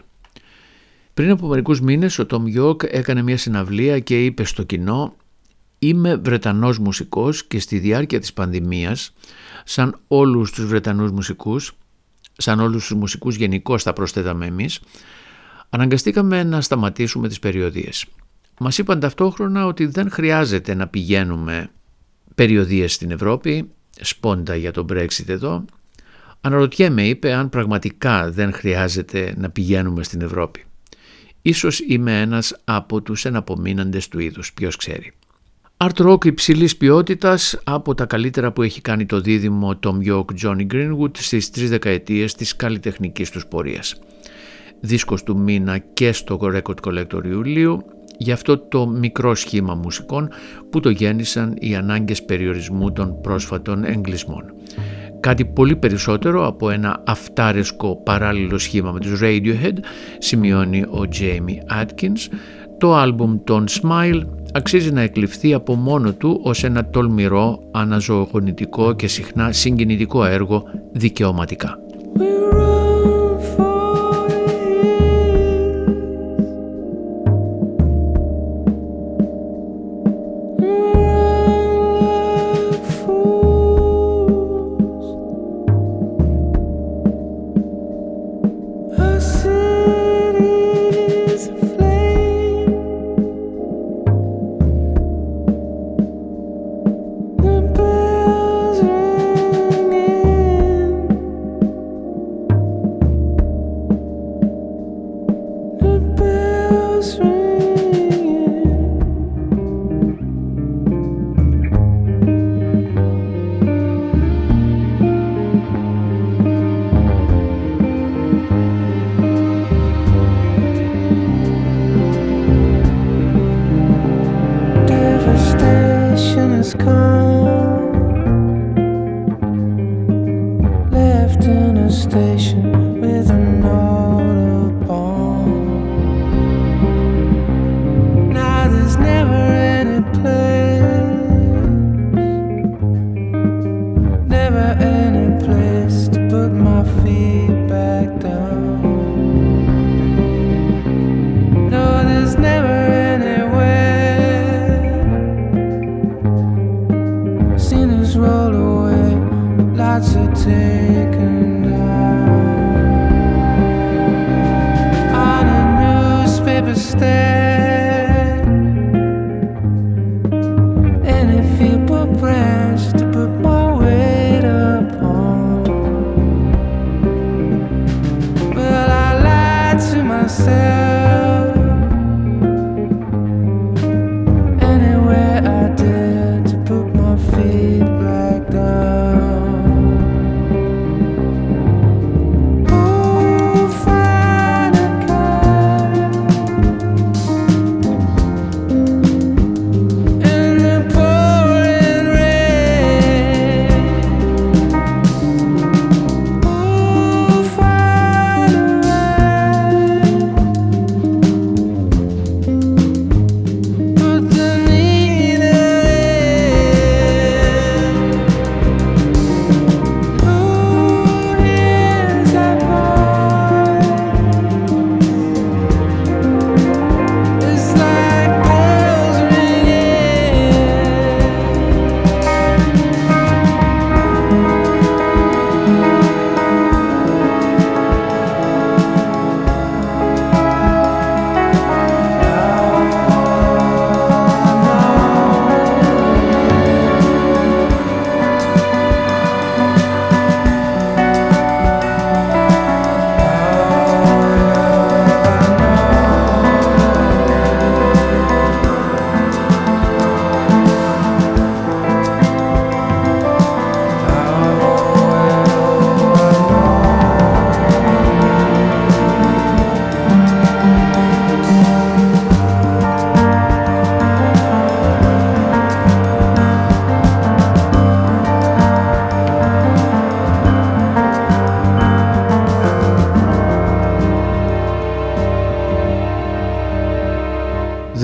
Πριν από μερικούς μήνες ο Tom York έκανε μια συναυλία και είπε στο κοινό «Είμαι Βρετανός μουσικός και στη διάρκεια της πανδημίας, σαν όλους τους Βρετανούς μουσικούς, σαν όλους τους μουσικούς γενικώ θα προσθέταμε εμείς, αναγκαστήκαμε να σταματήσουμε τις περιοδίες. Μας είπαν ταυτόχρονα ότι δεν χρειάζεται να πηγαίνουμε περιοδίες στην Ευρώπη, σπόντα για το Brexit εδώ. Αναρωτιέμαι, είπε, αν πραγματικά δεν χρειάζεται να πηγαίνουμε στην Ευρώπη. Ίσως είμαι ένας από τους εναπομείναντες του είδους, ποιος ξέρει. Art rock υψηλής ποιότητας από τα καλύτερα που έχει κάνει το δίδυμο Tom York Johnny Greenwood στις τρεις δεκαετίες της καλλιτεχνικής τους πορείας. Δίσκος του μήνα και στο Record Collector Ιουλίου για αυτό το μικρό σχήμα μουσικών που το γέννησαν οι ανάγκες περιορισμού των πρόσφατων εγκλισμών. Κάτι πολύ περισσότερο από ένα αυτάρεσκο παράλληλο σχήμα με τους Radiohead, σημειώνει ο Jamie Atkins, το άλμπουμ των Smile αξίζει να εκλειφθεί από μόνο του ως ένα τολμηρό, αναζωογονητικό και συχνά συγκινητικό έργο δικαιωματικά.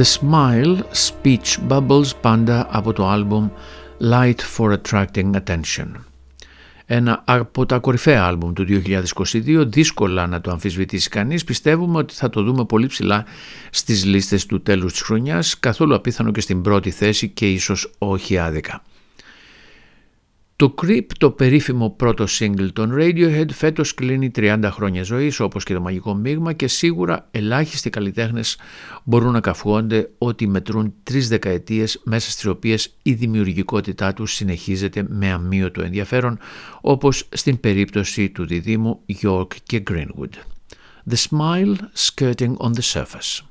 The Smile Speech Bubbles πάντα από το άλμπουμ Light for Attracting Attention. Ένα από τα κορυφαία άλμπουμ του 2022, δύσκολα να το αμφισβητήσει κανείς, πιστεύουμε ότι θα το δούμε πολύ ψηλά στις λίστες του τέλους της χρονιάς, καθόλου απίθανο και στην πρώτη θέση και ίσως όχι άδικα. Το Creep, το περίφημο πρώτο single των Radiohead, φέτος κλείνει 30 χρόνια ζωής όπως και το μαγικό μείγμα και σίγουρα ελάχιστοι καλλιτέχνες μπορούν να καυχόνται ότι μετρούν τρεις δεκαετίες μέσα στις οποίες η δημιουργικότητά τους συνεχίζεται με αμύωτο ενδιαφέρον όπως στην περίπτωση του διδήμου York και Greenwood. The Smile Skirting on the Surface.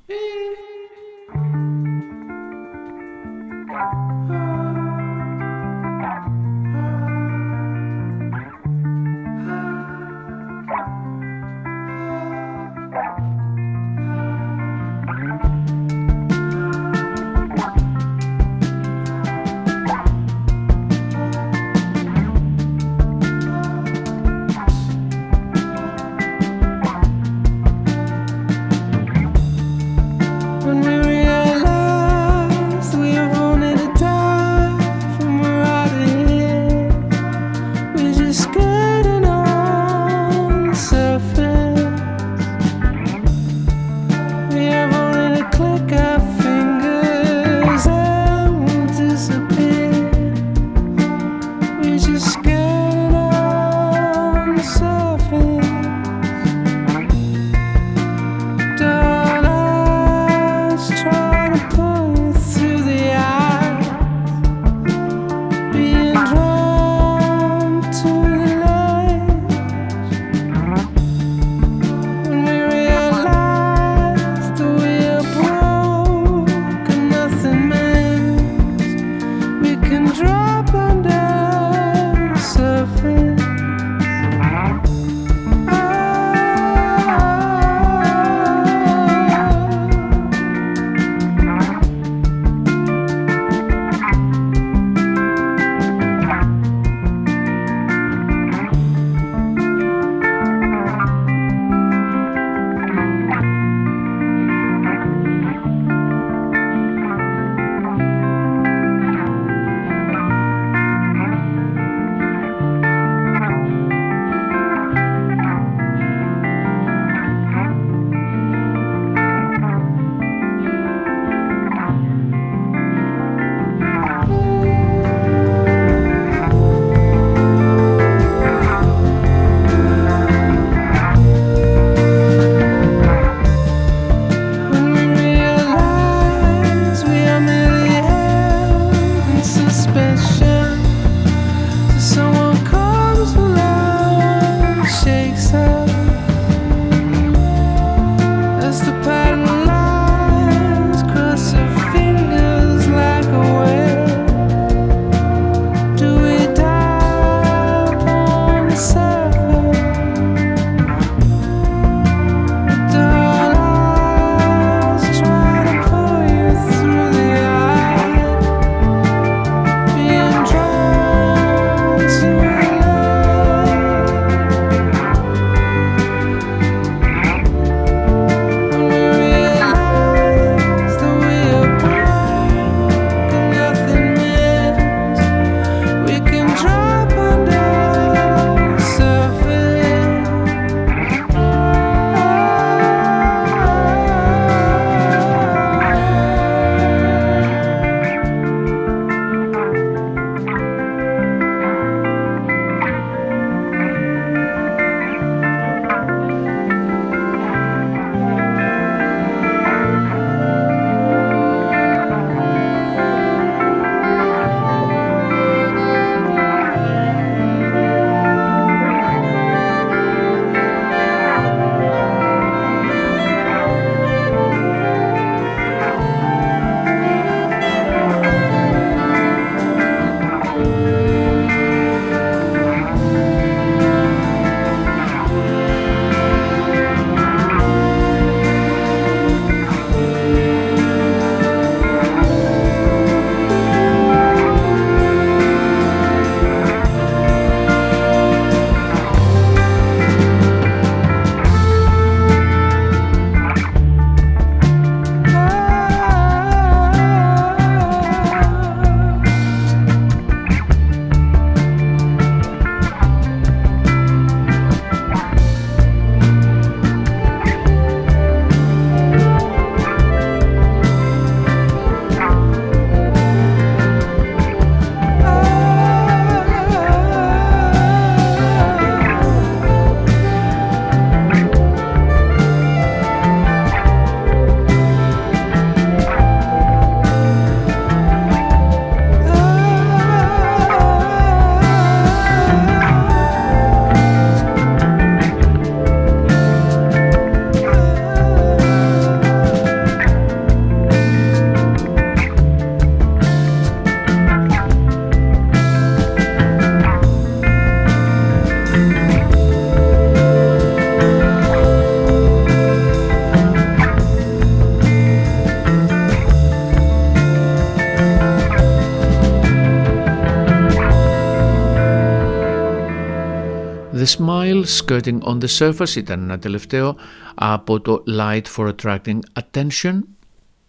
Smile Skirting on the Surface ήταν ένα τελευταίο από το Light for Attracting Attention.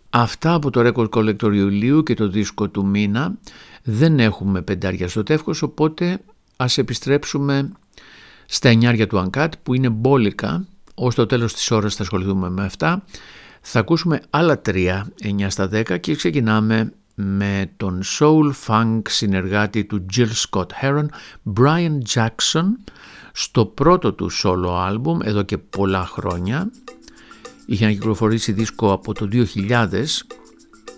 Αυτά από το Record Collector Ιουλίου και το δίσκο του μήνα. Δεν έχουμε πεντάρια στο τεύχος, οπότε ας επιστρέψουμε στα εννιάρια του Uncut που είναι μπόλικα. Ως το τέλος της ώρας θα ασχοληθούμε με αυτά. Θα ακούσουμε άλλα τρία, 9 στα 10 και ξεκινάμε με τον soul funk συνεργάτη του Jill Scott Heron, Brian Jackson, στο πρώτο του solo άλμπουμ εδώ και πολλά χρόνια. Είχε να κυκλοφορήσει δίσκο από το 2000.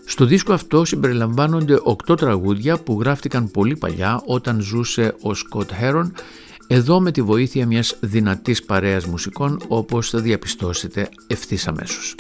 Στο δίσκο αυτό συμπεριλαμβάνονται 8 τραγούδια που γράφτηκαν πολύ παλιά όταν ζούσε ο Σκοτ Χέρον εδώ με τη βοήθεια μιας δυνατής παρέας μουσικών όπως θα διαπιστώσετε ευθύς αμέσως.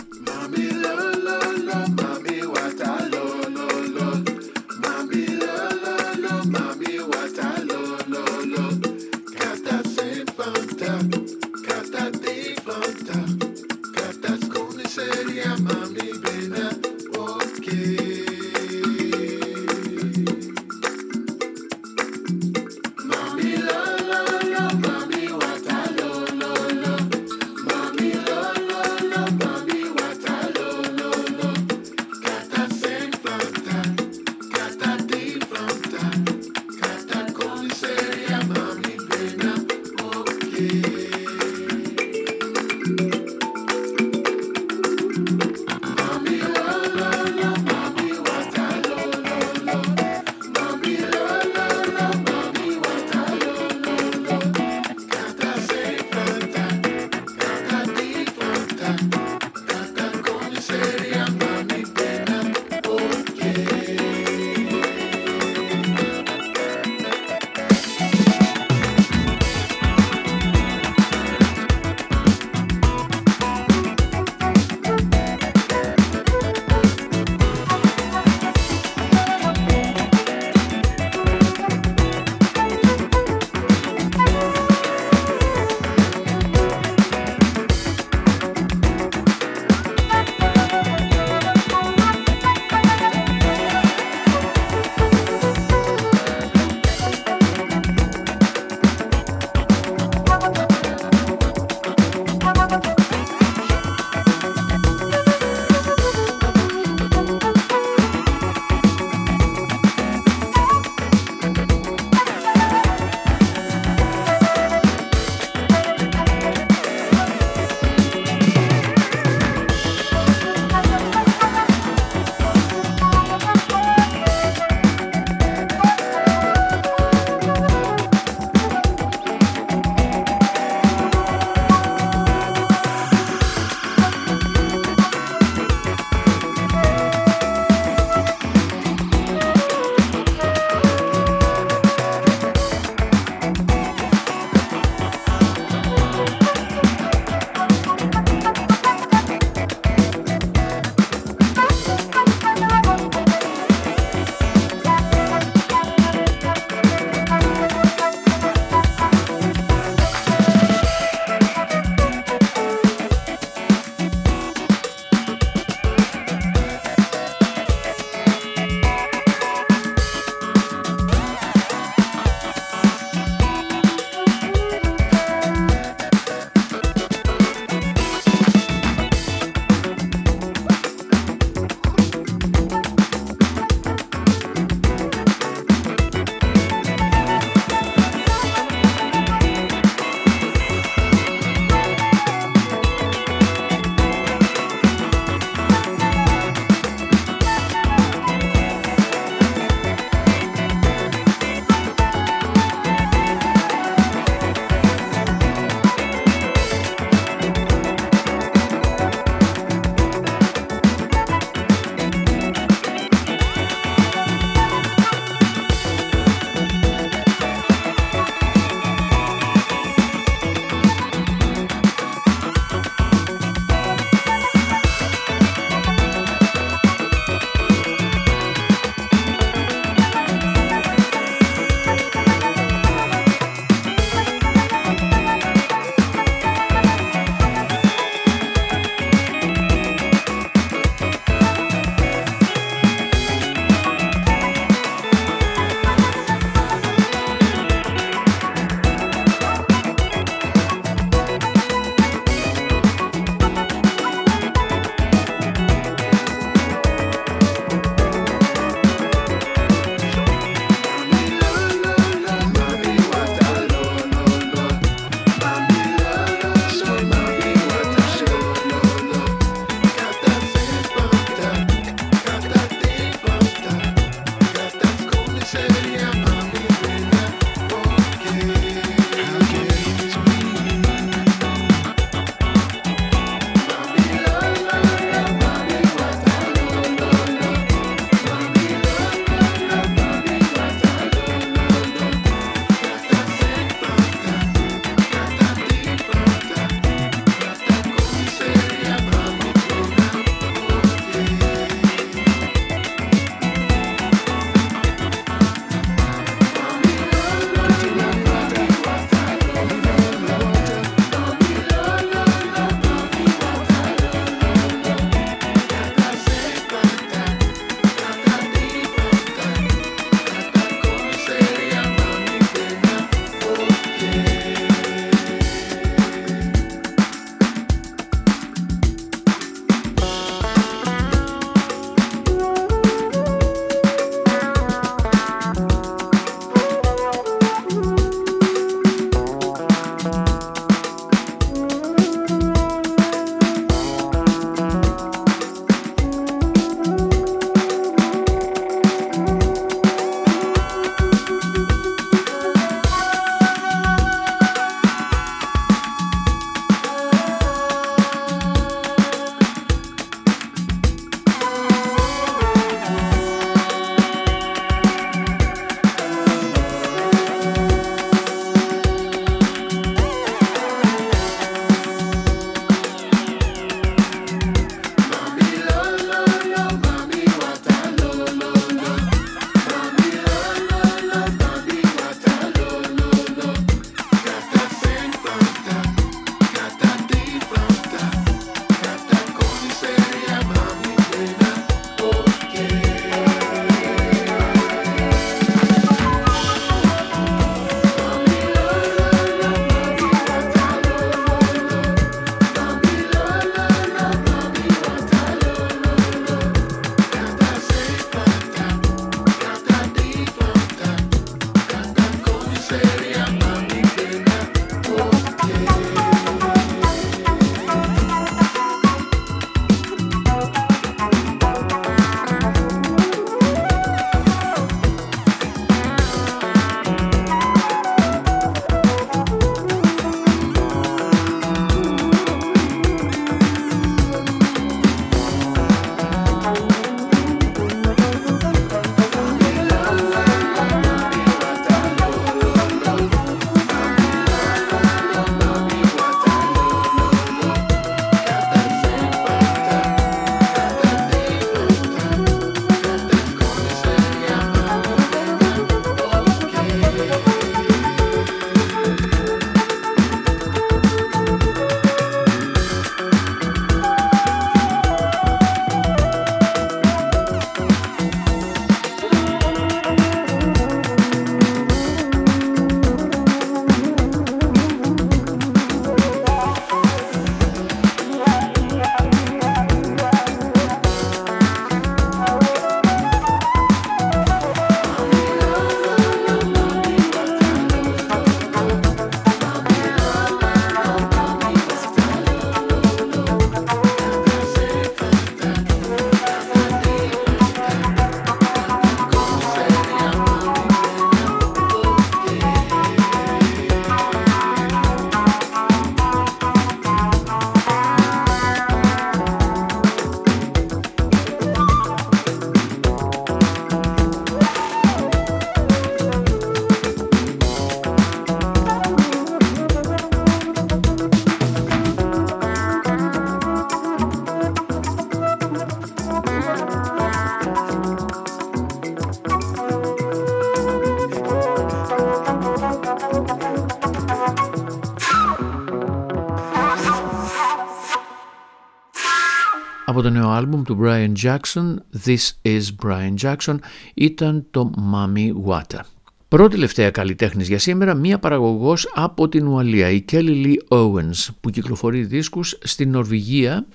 Από το νέο άλμπουμ του Brian Jackson, This is Brian Jackson, ήταν το Mami Water. Πρώτη τελευταία καλλιτέχνης για σήμερα, μία παραγωγός από την Ουαλία, η Kelly Lee Owens, που κυκλοφορεί δίσκους στην Νορβηγία.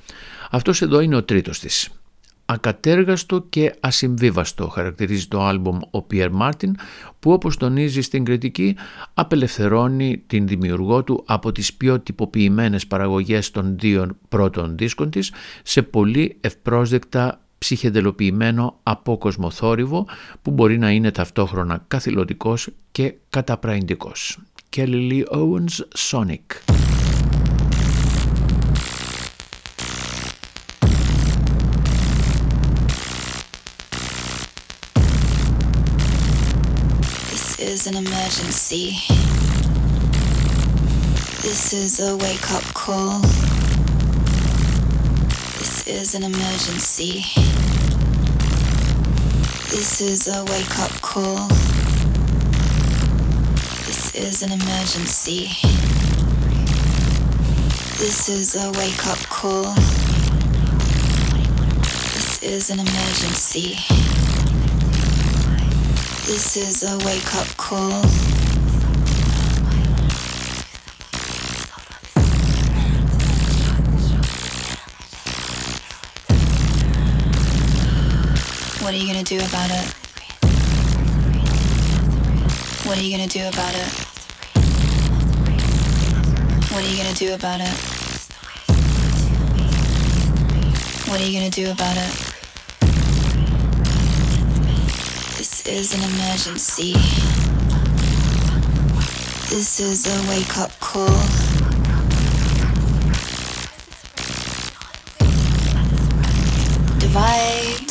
Αυτός εδώ είναι ο τρίτος της. Ακατέργαστο και ασυμβίβαστο χαρακτηρίζει το άλμπομ ο Pierre Martin που όπως τονίζει στην κριτική απελευθερώνει την δημιουργό του από τις πιο τυποποιημένες παραγωγές των δύο πρώτων δίσκων της σε πολύ ευπρόσδεκτα ψυχεδελοποιημένο απόκοσμο θόρυβο που μπορεί να είναι ταυτόχρονα καθηλωτικός και καταπραϊντικός. Kelly Lee Owens Sonic is an emergency. This is a wake up call. This is an emergency. This is a wake up call. This is an emergency. This is a wake up call. This is an emergency. This is a wake up call. What are you gonna do about it? What are you gonna do about it? What are you gonna do about it? What are you gonna do about it? Is an emergency. This is a wake up call. Divide,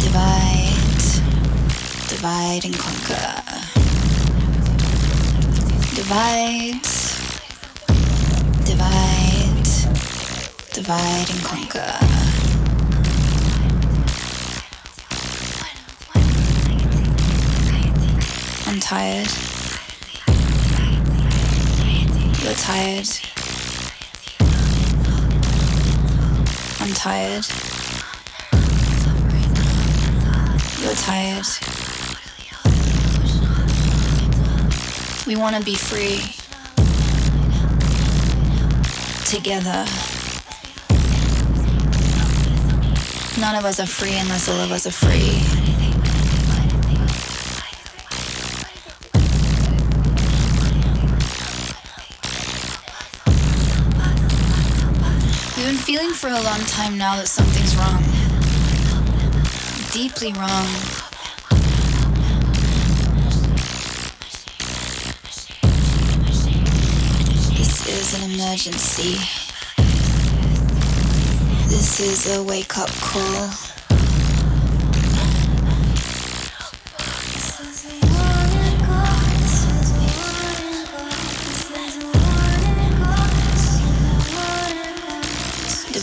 divide, divide and conquer. Divide, divide, divide and conquer. Tired. You're tired. I'm tired. You're tired. We want to be free. Together. None of us are free unless all of us are free. Feeling for a long time now that something's wrong. Deeply wrong. This is an emergency. This is a wake up call.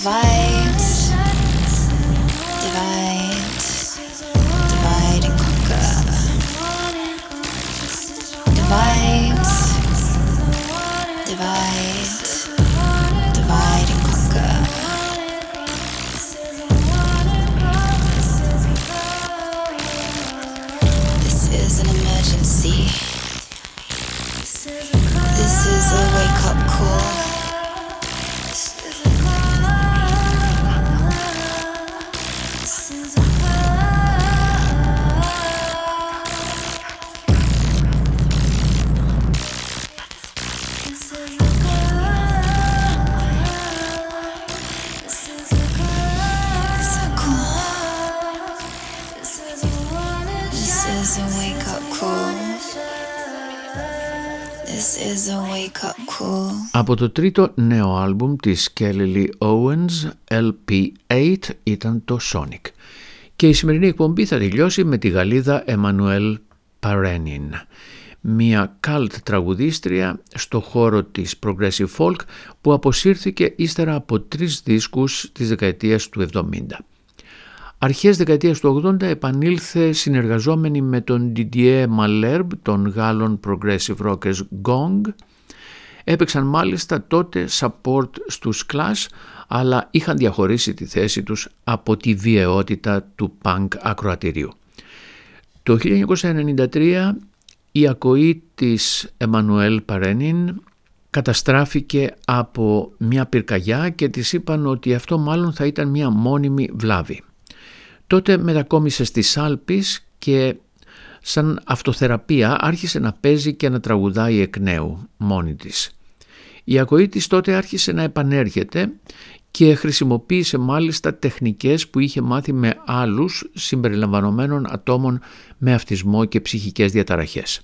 survive. Από το τρίτο νέο άλμπουμ της Kelly Lee Owens, LP8, ήταν το Sonic. Και η σημερινή εκπομπή θα τελειώσει με τη Γαλλίδα Emmanuel Parenin, μια cult τραγουδίστρια στο χώρο της Progressive Folk που αποσύρθηκε ύστερα από τρεις δίσκους της δεκαετίας του 70. Αρχές δεκαετίας του 80 επανήλθε συνεργαζόμενη με τον Didier Malherbe των Γάλλων Progressive Rockers Gong Έπαιξαν μάλιστα τότε support στους Clash αλλά είχαν διαχωρίσει τη θέση τους από τη βιαιότητα του punk ακροατηρίου. Το 1993 η ακοή της Εμμανουέλ Παρένιν καταστράφηκε από μια πυρκαγιά και της είπαν ότι αυτό μάλλον θα ήταν μια μόνιμη βλάβη. Τότε μετακόμισε στις Άλπεις και σαν αυτοθεραπεία άρχισε να παίζει και να τραγουδάει εκ νέου μόνη της. Η ακοή της τότε άρχισε να επανέρχεται και χρησιμοποίησε μάλιστα τεχνικές που είχε μάθει με άλλους συμπεριλαμβανομένων ατόμων με αυτισμό και ψυχικές διαταραχές.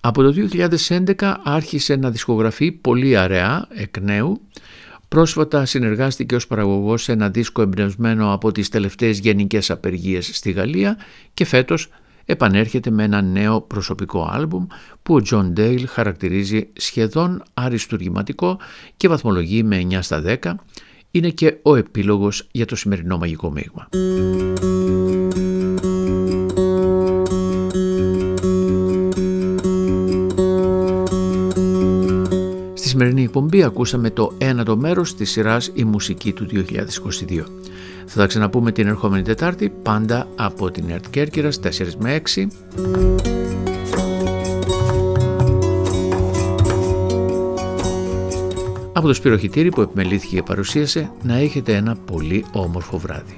Από το 2011 άρχισε να δισκογραφεί πολύ αραιά εκ νέου. Πρόσφατα συνεργάστηκε ως παραγωγός σε ένα δίσκο εμπνευσμένο από τις τελευταίες γενικές απεργίες στη Γαλλία και φέτος επανέρχεται με ένα νέο προσωπικό άλμπουμ που ο Τζον Ντέιλ χαρακτηρίζει σχεδόν αριστουργηματικό και βαθμολογεί με 9 στα 10. Είναι και ο επίλογος για το σημερινό μαγικό μείγμα. Σημερινή εκπομπή ακούσαμε το ένατο μέρος της σειράς «Η μουσική του 2022». Θα τα ξαναπούμε την ερχόμενη Τετάρτη, πάντα από την ΕΡΤ Κέρκυρας 4 με 6. Από το Σπυροχητήρι που επιμελήθηκε και παρουσίασε, να έχετε ένα πολύ όμορφο βράδυ.